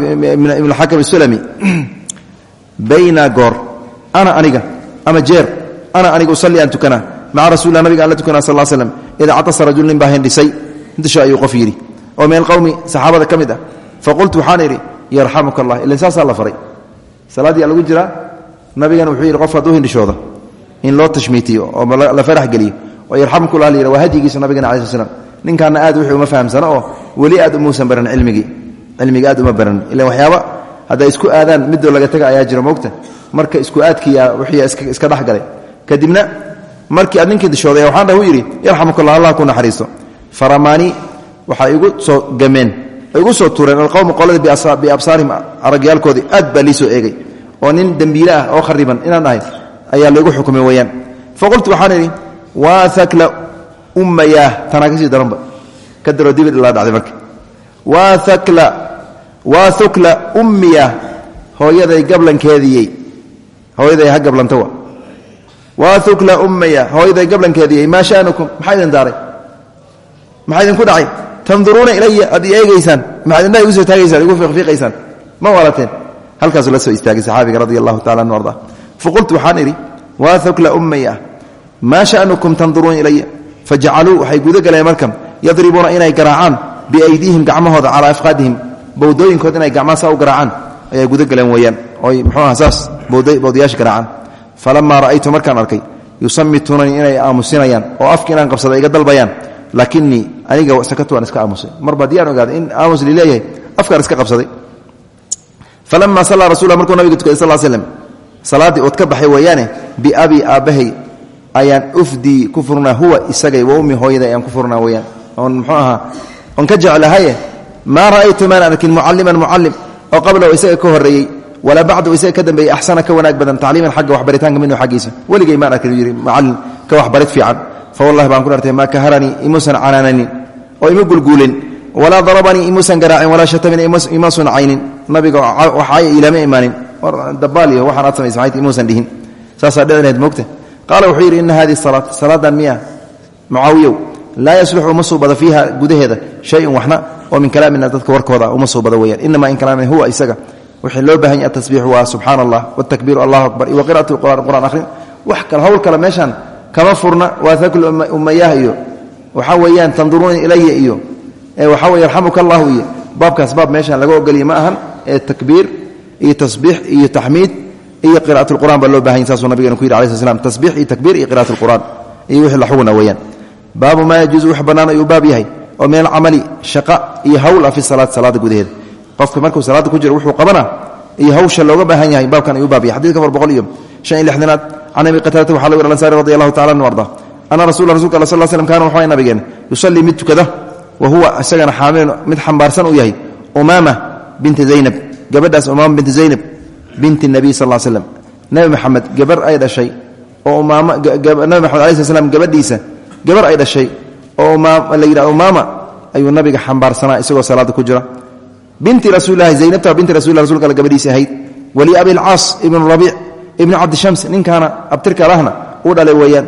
ibn xakam asulami bayna goor ana aniga ama jeer ana aniga usalli aan tukana. Maca rasulilah nabiga aan la tukana sal slm idaa catasa rajul nin baa hindhisay hindisha ayuu qof yidhi. Oo min alqowmi saxaabada ka ah. Faqultu waxaan idhi allah ilan saasaa la faray. Salaaddii lagu jiraa nabigana wuxuu yidhi qofka hadduu hindhishooda in loo tashmiitiyo oo la farax geliyo oo yarxamkula la waa hadyigiisa nabigana ala sl slam ninkaana aad wixii uma fahamsano oo weli aad umuusan baran cilmigii cilmigii aad uma baran. Ilan waxyaaba hadday isku aadaan midoo laga taga ayaa jira moogta marka isku aadkiiya wixii iska dhexgalay kadibna markii aad ninkii dishooday waxaan dhahu yidhi yarxamukallah allah ku naxariisto faramaani waxaa igu soo gameen igu soo tuureen alqowmu qolada biabsaarihim aragyaalkoodii. Aad baa lii soo eegay. Oo nin dembiile ah oo khariban inaan ahay ayaa laygu xukumay weyaan faqultu waxaan idhi waa akla ummayaah tanaa ka sii daranba. Ka daroo dibid ilaa dhacday marka. Waa ukla hooyaday gablankeediyey. Hooyaday ha gablantawa waa ukla ummaya hooyaday gablankeediyey maa sha'nukum? Maxaa idin daaray? Maxaa idinku dhacay? Tanduruuna ilaya ad eegaysaan. Maxaad indhaha igu soo taagaysaan igu fiiqfiiqaysaan. Ma walateen halkaasuu la soo istaagay saxaabiga radi allahu tacala anu arda. Faqultu waxaan idhi waa ukla ummaya maa sha'nukum tanduruuna ilaya fajacaluu waxay gudagaleen markan yadribuuna inay garaacaan biaydiihim gacmahooda calaa afqaadihim. Bowdooyinkood inay gacmaha saa u garaacaan. Ayay gudagaleen weeyaan. Oy muxuu aha saas? Bowdayaasha garaacaan falamaa ra'aytu markaan arkay yusamituunanii inay aamusinayaan oo afki inaan qabsada iga dalbayaan laakinii aniga sakatu aan iska aamusay marba haddii aan ogaaday in aamus lileeyahay afkaan iska qabsaday falama sallaa rasul markuu nabiga tukaday sal slm salaaddii ood ka baxay weeyaane biabii aabbahay ayaan ufdii ku furnaa huwa isagay wa ummi hooyada ayaan ku furnaa weyaan oon muxuu ahaa oon ka jeclahaye maa ra'aytu maan oo qablahu isaga ka horreeyey walaa bacdu isaga ka dambeeyey axsana ka wanaag badan tacliiman xagga waxbaritaanka minhu xaggiisa. Weligay maan arkin yidhi mucallim ka waxbarid fiican. Fa wallahi baan ku dhartay maa kaharanii imuusan canaananin oo ima gulguulin. Walaa darabanii imuusan garaacin. Walaa shatamini ima suncaynin nabiga waxaay ilama imaanin. Dabaaliyo waxaan aad samaysa maxayt imuusan dhihin. Saasaa dhici lahayd moogta. Qaala wuxuu yidhi ina hadihi salaat salaadan miya mucaawiyow laa yasluxu uma suubada fiiha gudaheeda shayun waxna oo min kalaamina dadka warkooda uma suubada wixii loo baahan yahy atasbiixu waa subxaana allah wاtakbiiru allahu akbar iyo waqira'atu qur'an qur'an akhrin wax kale hawl kale meeshaan kama furna waa akl ummayaah iyo waxaa weeyaan tanduruuna ilaya iyo waxaa wey yarxamuka allahu iyo. Baabkaas baab meeshaan laga ogoliya ma ahan ee takbiir iyo tasbiix iyo taxmiid iyo qira'at lqur'an baa loo bahanya saasuu nabigeena ku yidhi alai sl slam tasbiix iyo takbiir iyo qira'at lqur'an iyo wixii la xuguna weeyaan. Baabu maa yajuusu wax bannaan ayuu baab yahay oo min alcamali shaqa iyo hawl ah fi salaat salaada gudaheeda qofka markuu salaada ku jiro wuxuu qabana iyo hawsha looga baahan yahay baabkan ayuu baab yahay xadidka afar boqol iyo shan iyo lixdanaad can abi qataadata waxaa lagu yhi ansari radi allahu tacala anu arda. Ana rasula rasulka alla sal slm kana waxaa nabigeena yusallii mid tukada wa huwa isagana xaamilun mid xambaarsan uu yahay umaama binti zaynab. Gabadhaas umaama binti zaynab binti nabiy sal slm nebi maxamed gabar ay dhashay oo nabi maxamed alai sl slam gabadhiisa gabar ay dhashay oo la yidhahdo umaama ayuu nabiga xambaarsanaa isagoo salaada ku jira binti rasuulilahi zaynabta binti rasulilah rasulka alle gabadhiisi ahayd. Wali abilcaas ibnu rabiic ibnu cabdishams ninkaana abtirka lahna uu dhalay weeyaan.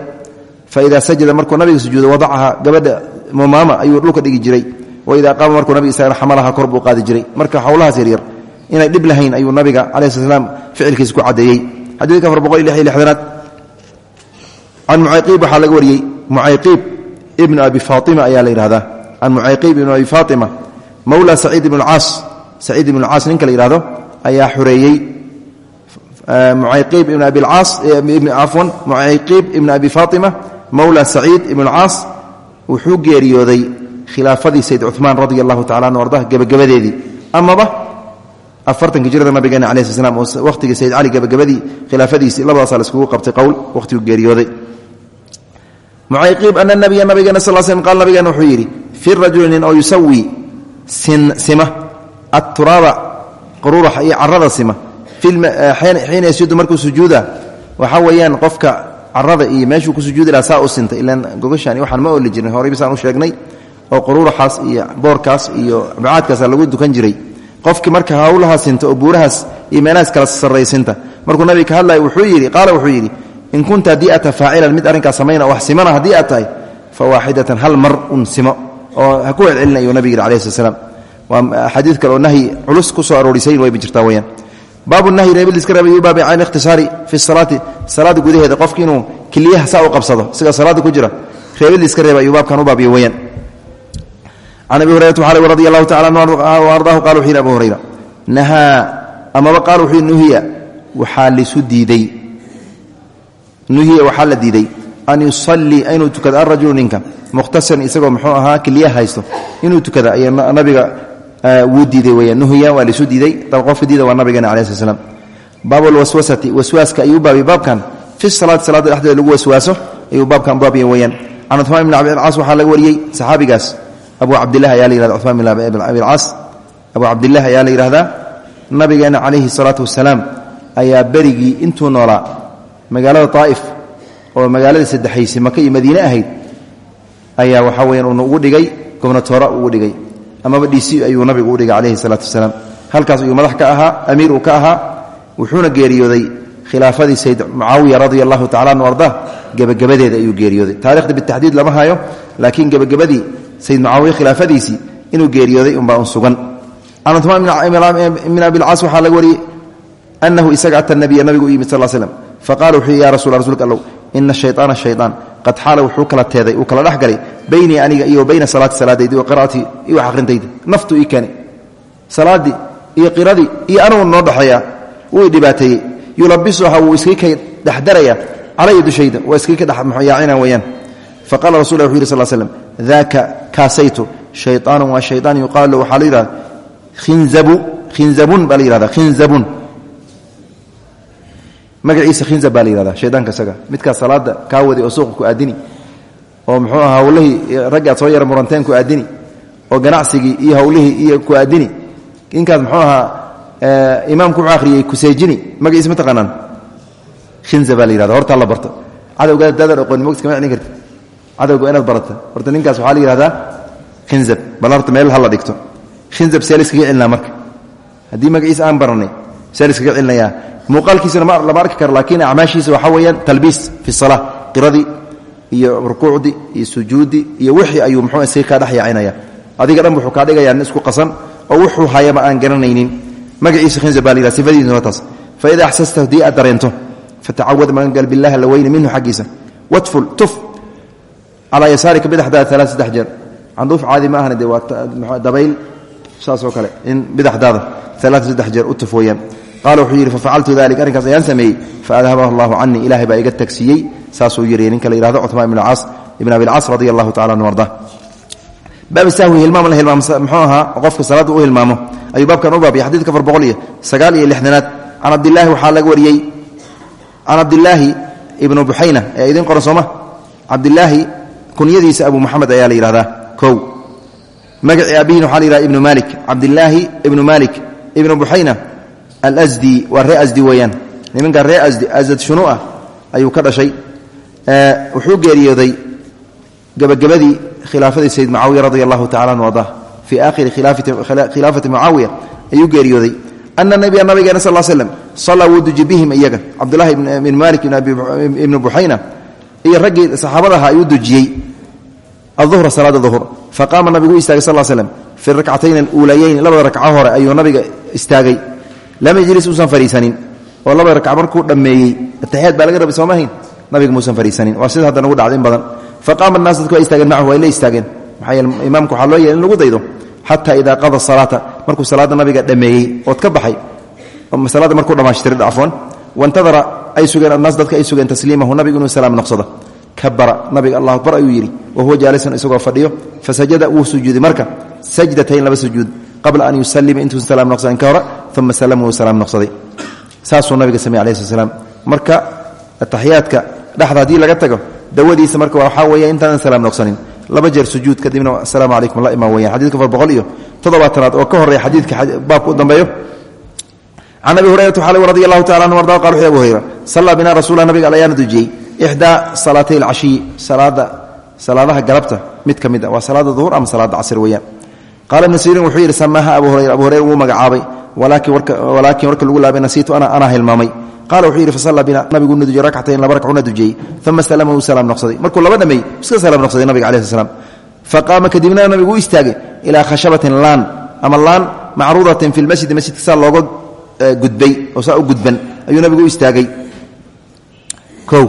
Fa idaa sajada markuu nabiga sujuudo wadacaha gabadha umaama ayuu dhulka dhigi jiray. Waidaa qaama markuu nabiga istaagan xamalaha kor buu qaadi jiray. Marka howlahaas yaryar inay dhib lahayn ayuu nabiga calayi sl slam ficilkiisa ku caddeeyey xadiidka afar boqol iyo lix iyo lixdanaad. Can mucayqiib waxaa laga wariyey mucayqiib ibnu abi faatima ayaa la yidhahdaa can mucayqiib ibnu abi faatima mawla saciid ibn caas saciid ibn caas ninka la yidhahdo ayaa xureeyey mucayqiib ibn abi caas cafwan mucayqiib ibn abi faatima mawla saciid ibn caas wuxuu geeriyooday khilaafadii sayd cumaan radi allahu tacala anu ardah gebagabadeedii amaba afartanka jirada nabigeena cala sl slam oo wakhtigii sayd cali gebagabadii khilaafadiisii labadaasaa la iskugu qabtay qowl wakhtiguu geeriyooday. Mucayqiib ana nabiya nabigeena sal slm qaal nabigeena wuxuu yidhi fi rajuli nin oo yusawi sima. Aturaaba quruuraxa iyo carada sima. Xiina yasudu markuu sujuuda waxaa weeyaan qofka carada iyo meeshuu ku sujuudi lahaa saa u sintay ilaan gogashaan waxaan ma ooli jirnay horey bisaan u sheegnay oo quruuraxaas iyo boorkaas iyo bacaadkaasa lagu dukan jiray. Qofkii marka hawlahaa sinta oo buurahaas iyo meelahaas kala sarraysinta markuu nabiga ka hadlaya wuxuu yidhi qaala wuxuu yidhi in kunta haddii ata faacilan mid arrinkaas samayna wax simana haddii aad tahay fa waaxidatan hal mar un simo oo ha ku celcelina ayuu nabig yidhi alayh slam waa kale oo nahyi culus ku soo aroorisayn wayba jirtaa weyaan baabu nahyi reebil iska reebay yubaabi can ikhtisaari fi salaati salaada gudaheeda qofki inuu saa qabsado siga salaada ku jira reebil iska reeba ayuu u baabiya weyaan can abi hurayrata waxaa radi allahu tacala anhu ardaahu qala wuxu hurayra nahaa amaba qaal wuxuu nuhiya waxaa lisu diiday nuhiya waxaa la diiday an yusallii inuu tukado. Arajulu ninka mukhtasan isagoo muxuu ahaa keliyaha haysto. Inuu tukada ayaa nabiga wuu diiday weyaan nuhiya waa lisu diiday. Qofka diida waa nabigeena cala sl slam baabu lwaswasati waswaaska ayuu baabay baabkan fi salaati salaada dhexdeeda lagu waswaaso ayuu baabkan baabiya weyaan can cumaan bn abilcaas waxaa laga wariyey saxaabigaas. Abu cabdilah ayaa la yihahda cumaan bin abilcaas abu cabdilah ayaa la yidhahdaa nabigeena calayhi salaatu ayaa berigii intuu noolaa magaalada taa'if oo magaaladii saddexaysay maka iyo madiine ahayd ayaa waxaa weyan uuna ugu dhigay gobnatoora ugu dhigay amaba dhiisi ayuu nabigu u dhigay calayhi salaatu wasalaam. Halkaas ayuu madax ka ahaa amiir uu ka ahaa wuxuuna geeriyooday khilaafadii sayd mucaawiya radia allahu tacala anu arda gebagabadeeda ayuu geeriyooday. Taarikhda bitadiid lama hayo laakiin gebagabadii sayd mucaawiya khilaafadiisii inuu geeriyooday unbaa un sugan. Can cumaan min abilcaas waxaa laga wariyey anahu isaga ata nabiya nabigu u yimid sal slm faqala wuxuu ya rasul rsulka ina shayaana shayaan qad xaala wuxuu kala teeday uu kala dhex galay baynii aniga iyo bayna salaati salaadaydi wa qira'atii iyo wax akhrintayda naftu ii keenay salaaddii iyo qiradii iyo anugu noo dhexeeya wuu dhibaateeyey yulabisuha wuu iskii ka dhexdaraya calaya dushayda waa iskii ka dhexyaacina weyaan faqala rasul wuxu yiri sal slm daaka kaasaytu. Shayaanu waa shayaan yuqaalu waxaa la yihahda khinzabun magaciisa khinzab baa la yihahda shaydaanka isaga. Midkaas salaada kaa waday oo suuqa ku aadini oo muxuu aha hawlihii raggi aad soo yara muranteen ku aadini oo ganacsigii iyo hawlihii iyo ku aadini. Ninkaas muxuu ahaa imaamku wuxuu akhriyey kuseejini magaciisa ma taqaanaan. Khinzab baa la yihahda hortaa la barto. Cadowga daadaan aqooni mogis kama celin karti cadowga inaad barata. Horta ninkaas waxaa la yihahdaa khinzab meel ha la dhigto. Khinzab see la iskaga celinaa magaciisa aan baranay see la muuqaalkiisana lama arki karo laakiin acmaashiisa waxaa weeyaan talbiis fi sala qiradii iyo rukuucdii iyo sujuuddii iyo wixii ayuu muxuu isaga kaa dhex adiga dhan wuxuu kaa dhigayaa isku qasan oo wuxuu hayaba aan garanaynin. Magaciisa khinzab baa la yihahda sifadiisuna taas. Fa idaa axsasta haddii aad dareento fatacawad magangal billahi la weyne minhu xaggiisa. Wadful tuf. Calaa yasaarika bidaxdaada alaa saddex jeer. Canduuf caadi ma ahna waa dabayl saasoo kale in bidaxdaada alaa saddex jeer u qaala wuxuu yidhi fafacaltu dalik arrinkaas ayaan sameeyey. Faadhabahu allahu canii ilahay baa iga tagsiiyey. Saasuu yidhi ninka la yihahdo cumaan ibn caas ibn abilcaas radi allahu tacala anu arda. Baab sahwi hilmaam la hilmaamo muxuu ahaa qofka salaadda u hilmaamo. Ayuu baabkan u baabiyay xadidka afar boqol iyo sagaal iyo lixdanaad. Can cabdilaahi waxaa laga wariyey can cabdilaahi ibnu buxayna ee idiin qoran sooma. Cabdilaahi kunyadiisa abu muxamed ayaa la yidhahdaa kow. Magacii abihin waxaa la yihahda ibnu malik cabdilaahi ibnu malik ibnu buxayna alsdi waa ree asdi weeyaan. Nimanka ree asdi asad shunuah ayuu ka dhashay. Wuxuu geeriyooday gabagabadii khilaafadii sayd mucaawiya radi allahu tacala anu ardah fii aakhiri khilaafati mucaawiya ayuu geeriyooday. Ana nabiya nabigeena sal l slem sallaa wuu duji bihim iyaga. Cabdulahi ibn malik ibnu buxayna iyo raggii saxaabadaha ayuu dujiyey aduhra salaada duhur. Faqaama nabigu u istaagay sal slm fi rakcatayn aluulayeyn labada rakco hore ayuu nabiga istaagay lam yajlis uusan fadhiisanin oo labada rakc markuu dhammeeyey ataxiyaad baa laga rabay soomahayn nabiga muusan fadhiisanin waa sida hadda nagu dhacda in badan. Faqaama naas dadku waa istaageen macahu way istaageen maxaa yeele imaamka yeelay lagu daydo xataa idaa qada salaata. Markuu salaadda nabiga dhammeeyey ood ka baxay salaadda markuu dhammaashtiray afwan wantadara ay sugeen annaas dadka ay sugeen tasliimahu nabigu inuu salaam noqsado. Kabara nabiga allah akbar ayuu yidhi wahuwa jaalisan isagoo fadhiyo fasajada wuu sujuuday marka sajdatayn laba sujuud qabla an yusalima intuusan salaam noqsanin ka hore uma salama wuu salaam noqsaday saasuu nabiga samey alayh sl slam marka ataxiyaadka dhexda haddii laga tago dawadiisa marka waxaa weeya intaanan salaam noqsanin. Laba jeer sujuud kadibna asalaamu calaykum la imaan weyaan xadidka afar boqol iyo toddobaatanaad oo ka horreeya xadiidka baabka u dambeeyo. Can abi hurayrata waxaa radi allahu tacala anhu arda qal wuxu abu hurayra sallaa binaa rasuula nabiga ayaana dujiyey ixdaa salaatay alcashiyi salaada salaadaha galabta mid ka mid a waa salaada duhur ama salaada casr weeyaan qaala ibnu siriin wuxuu yidhi samaaha abu hurayra abu hurayra wuu magacaabay walaakin warka lagu laabay nasiitu ana anaa hilmaamay qaala wuxuu yidhi fasalla bina nabigu na dujiyey rakcatayn laba rakcuna dujiyey uma salama wuu salaam noqsaday markuu laba dhameeyey iska salaam noqsaday nabiga alai sl slam faqaama kadibna nabigu u istaagay khashabatin laan ama laan macruudatin fi lmasjidi masjidka saa looga gudbay oo saa gudban ayuu nabigu istaagay o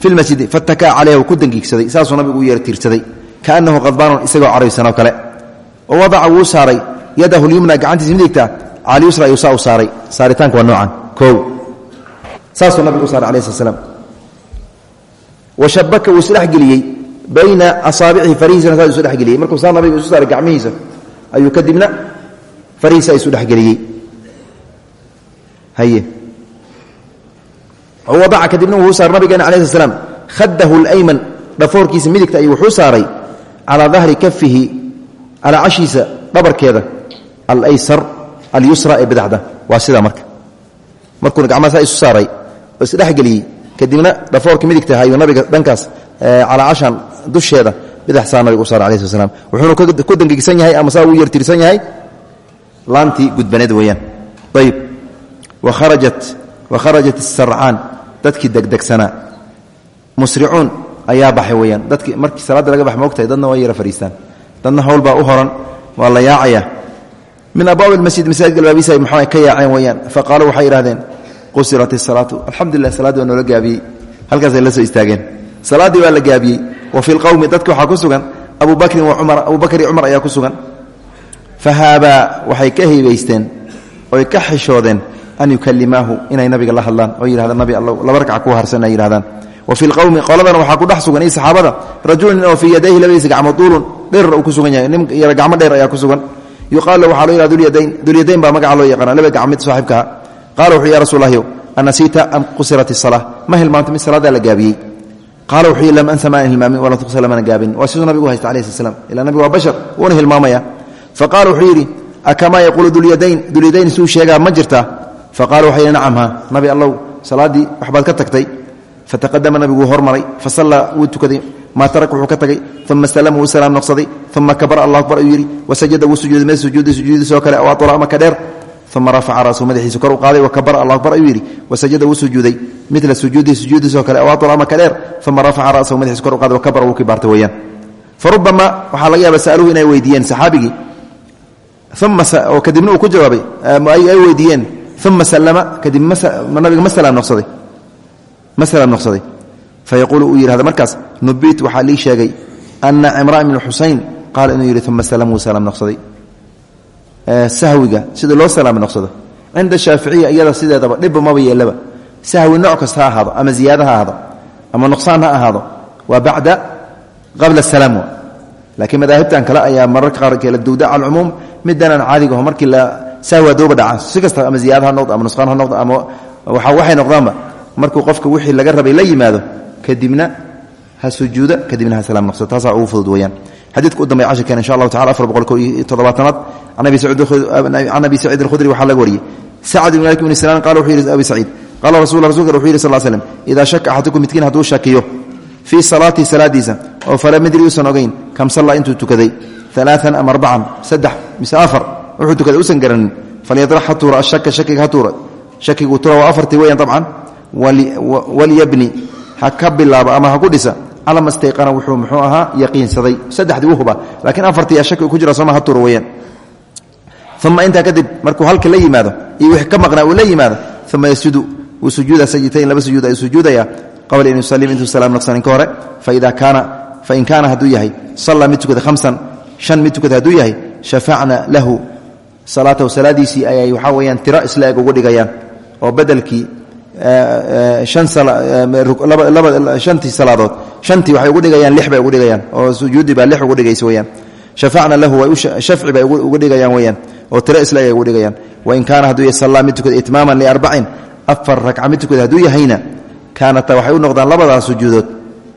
fi lmasjidi fatakaa caleyha wuu ku dangiigsaday saasuu nabigu u yeer tiirsaday kaanahu qadbaanun isagoo caraysanoo kale wadaca wuu saaray. Yadahu lyumna gacantiisa midigta cala yusra ayuu saa u saaray. Saaritaanka waa noocan. O saasuu nabigu u saaray alai sl slam washabaka wuu isdhexgeliyey bayna asaabicihi farihiisana saa isu dhexgeliyey. Markuu saa nabiga isu saaray gacmihiisa ayuu kadibna farihiisa isu dhexgeliyey. Haye. Wadaca kadibna wuxuu saaray nabigeena alai sl slam khadahu اlayman dhafoorkiisa midigta ayuu wuxuu saaray. Calaa dahri kafihi calaa cashiisa dhabarkeeda alaysar alyusra ee bidixda waa sidaa marka. Markuuna gacmaha saa isu saaray oo isdhexgeliyey kadibna dhafoorka midigta ayuu nabiga dhankaas calaa cashan dusheeda bidx saa nabiga u saaray alai sl slam wuxuuna ku dangiigsan yahay ama saa uu yertirsan yahay? Laantii gudbaneed weeyaan. Waharajat wakharajat isarcaan dadkii degdegsanaa musricuun ayaa baxay weyaan dadki markii salaadda laga bax moogtahay dadna waa yara fariistaan dadna hawl baa u horan waa la yaacaya. Min abwaabi masjid masaajidka albaabiisa ay maxaa ka yaaceen weyaan faqaaluu waxay yidhahdeen qusirat isalaatu alxamdulilah salaaddi waa noola gaabiyey. Halkaasay la soo istaageen. Salaaddii waa la gaabiyey. Wa fi lqowmi dadka waxaa ku sugan. Abu bakrin wa cumar abu bakr iyo cumar ayaa ku sugan. Fahaabaa waxay ka heybaysteen oy ka xishoodeen an yukalimaahu inay nabiga la hadlaan oo yidhahdaan nabi alla laba ragca ku harsan ay yidhahdaan wa fi lqowmi qoladana waxaa ku dhex sugan iyo saxaabada rajulu nin oo fii yadayhi labadiisa gacmood duulun dherer uu ku sugan yahay nin yara gacmo dheer ayaa ku sugan. Yuqaalu waxaa loo yidhahda dulyadayn dulyadayn baa magaca loo yaqaana laba gacmid saaxibkaha qaala wuxuu ya rasul lahyow anasiita am qusirat isala ma hilmaantay mid salaadaa la gaabiyey? Qaala wuxuu yidhi lam ansa maan hilmaamin walam tuqsa lamana gaabin. Waa siduu nabigu haysta alayhi slam ila nabigu waa bashar wuuna hilmaamaya. Faqala wuxuu yidhi akamaa yaquulu dulyadayn dulyadayn suu sheegaa ma jirtaa faqala waxay yidhi nacam ha nabi allow salaaddii waxbaad ka tagtay fataqadama nabigu hormaray fasallaa wuu tukaday maa tarak wuxuu ka tagay uma salama wuu salaam noqsaday uma kabara allah akbar ayuu yidhi wasajada wuu sujuuday meel sujuudi sujuudiisoo kale aw aطula ama ka dheer uma rafaca ra'sahu madaxiisa kor u qaaday wakabara allah akbar ayuu yidhi wasajada wuu sujuuday midla sujuudihi sujuudiisoo kale aw aطula ama ka dheer uma rafaca ra'sahu madaxiisa kor u qaaday wakabara wuu kibaartay weeyaan farubama waxaa laga yaaba ma salaam noqsaday. Fayaquulu uu yidhahda markaas nubit waxaa lii sheegay ana cimraan bn xusayn qaala inuu yidhi uma salam wuu salaam noqsaday. Sahwiga sida loo salaam noqsado. Cinda shaaficiya iyada sideedaba dhibba maba yeelaba sahwi nooc kasta ha ahaado ama ziyaada ha ahaado ama nuqsaan ha ahaado waa bacda qabla salaam. Laakiin madaahibtan kale ayaa mararka qaar kala duwda cala alcumuum midanaan caadiga aho markii la sahwi hadooba dhaca si kasta ama ziyaada ha noqdo ama nusqaan ha markuu qofka wixii laga rabay la yimaado kadibna ha sujuuda kadibna ha salaam noqsado taasaa ugu fudud weyaan xadiidka u dambey cashirkeen insha allahu tacala afar boqol ko iyo toddobaatanaad. Can abi saciid alkhudri waxaa laga wariyey. Sacd ibn malik ibn sinaan qala wuxuu yihi abi saciid qaala rasul rasulka wuxuu yihi sal slm idaa shaka axadukum midkiin hadduu shakiyo fii salaatii salaadiisa oo falam yadri uusan ogeyn kam salla intuu tukaday? Alaaan ama arbacan saddex mise afar wuxuu tukaday usan garanin. Falyadrax ha tuura ashaka shakiga ha tuura. Shakigu tura waa afartii weyan abcan walyabni ha ka bilaabo ama ha ku dhisa calama stayqana wuxuu muxuu ahaa yaqiinsaday. Saddexdii u huba laakiin afartii shaki ku jira sooma hatur weyaan uma intaa kadib markuu halka la yimaado iyo wixii ka maqnaa uu la yimaado uma yasjudu wuu sujuuda sajitayn laba sujuud ayuu sujuudaya qabla an yusalim intuu salaam naqsanin ka hore faida kaana fain kaana hadduu yahay sallaa mid tukada hamsan shan mid tukada hadduu yahay shafacna lahu salaatahu salaadiisii ayay waxaa weyaan tiro isla eg ugu dhigayaan oo bedelkii shantii salaadood. Shantii waxay ugu dhigayaan lix bay ugu dhigayaan. Oo sujuuddii baa lix ugu dhigaysa weyaan shafacna lahu shafci bay ugu dhigayaan weyaan oo tiro isla eg ugu dhigayaan. Wain kaana hadduu yahay sallaa mid tukada itmaaman liarbacin afar ragca mid tukada hadduu yahayna kaanata waxay u noqdaan labadaas sujuudood.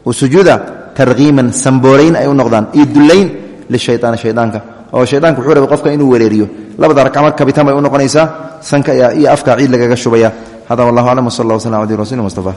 Oo sujuuda tarkiiman samboorayn ay u noqdaan. Iyo dullayn lishayaani shaydaanka oo shaydaanka wuxuu rabay qofka inuu wereeriyo labada ragca kabitaan bay u noqonaysaa sanka iyo afka ciid lagaga shubaya hada wallahu aclam wsal allah waslam abdi rasul mustafa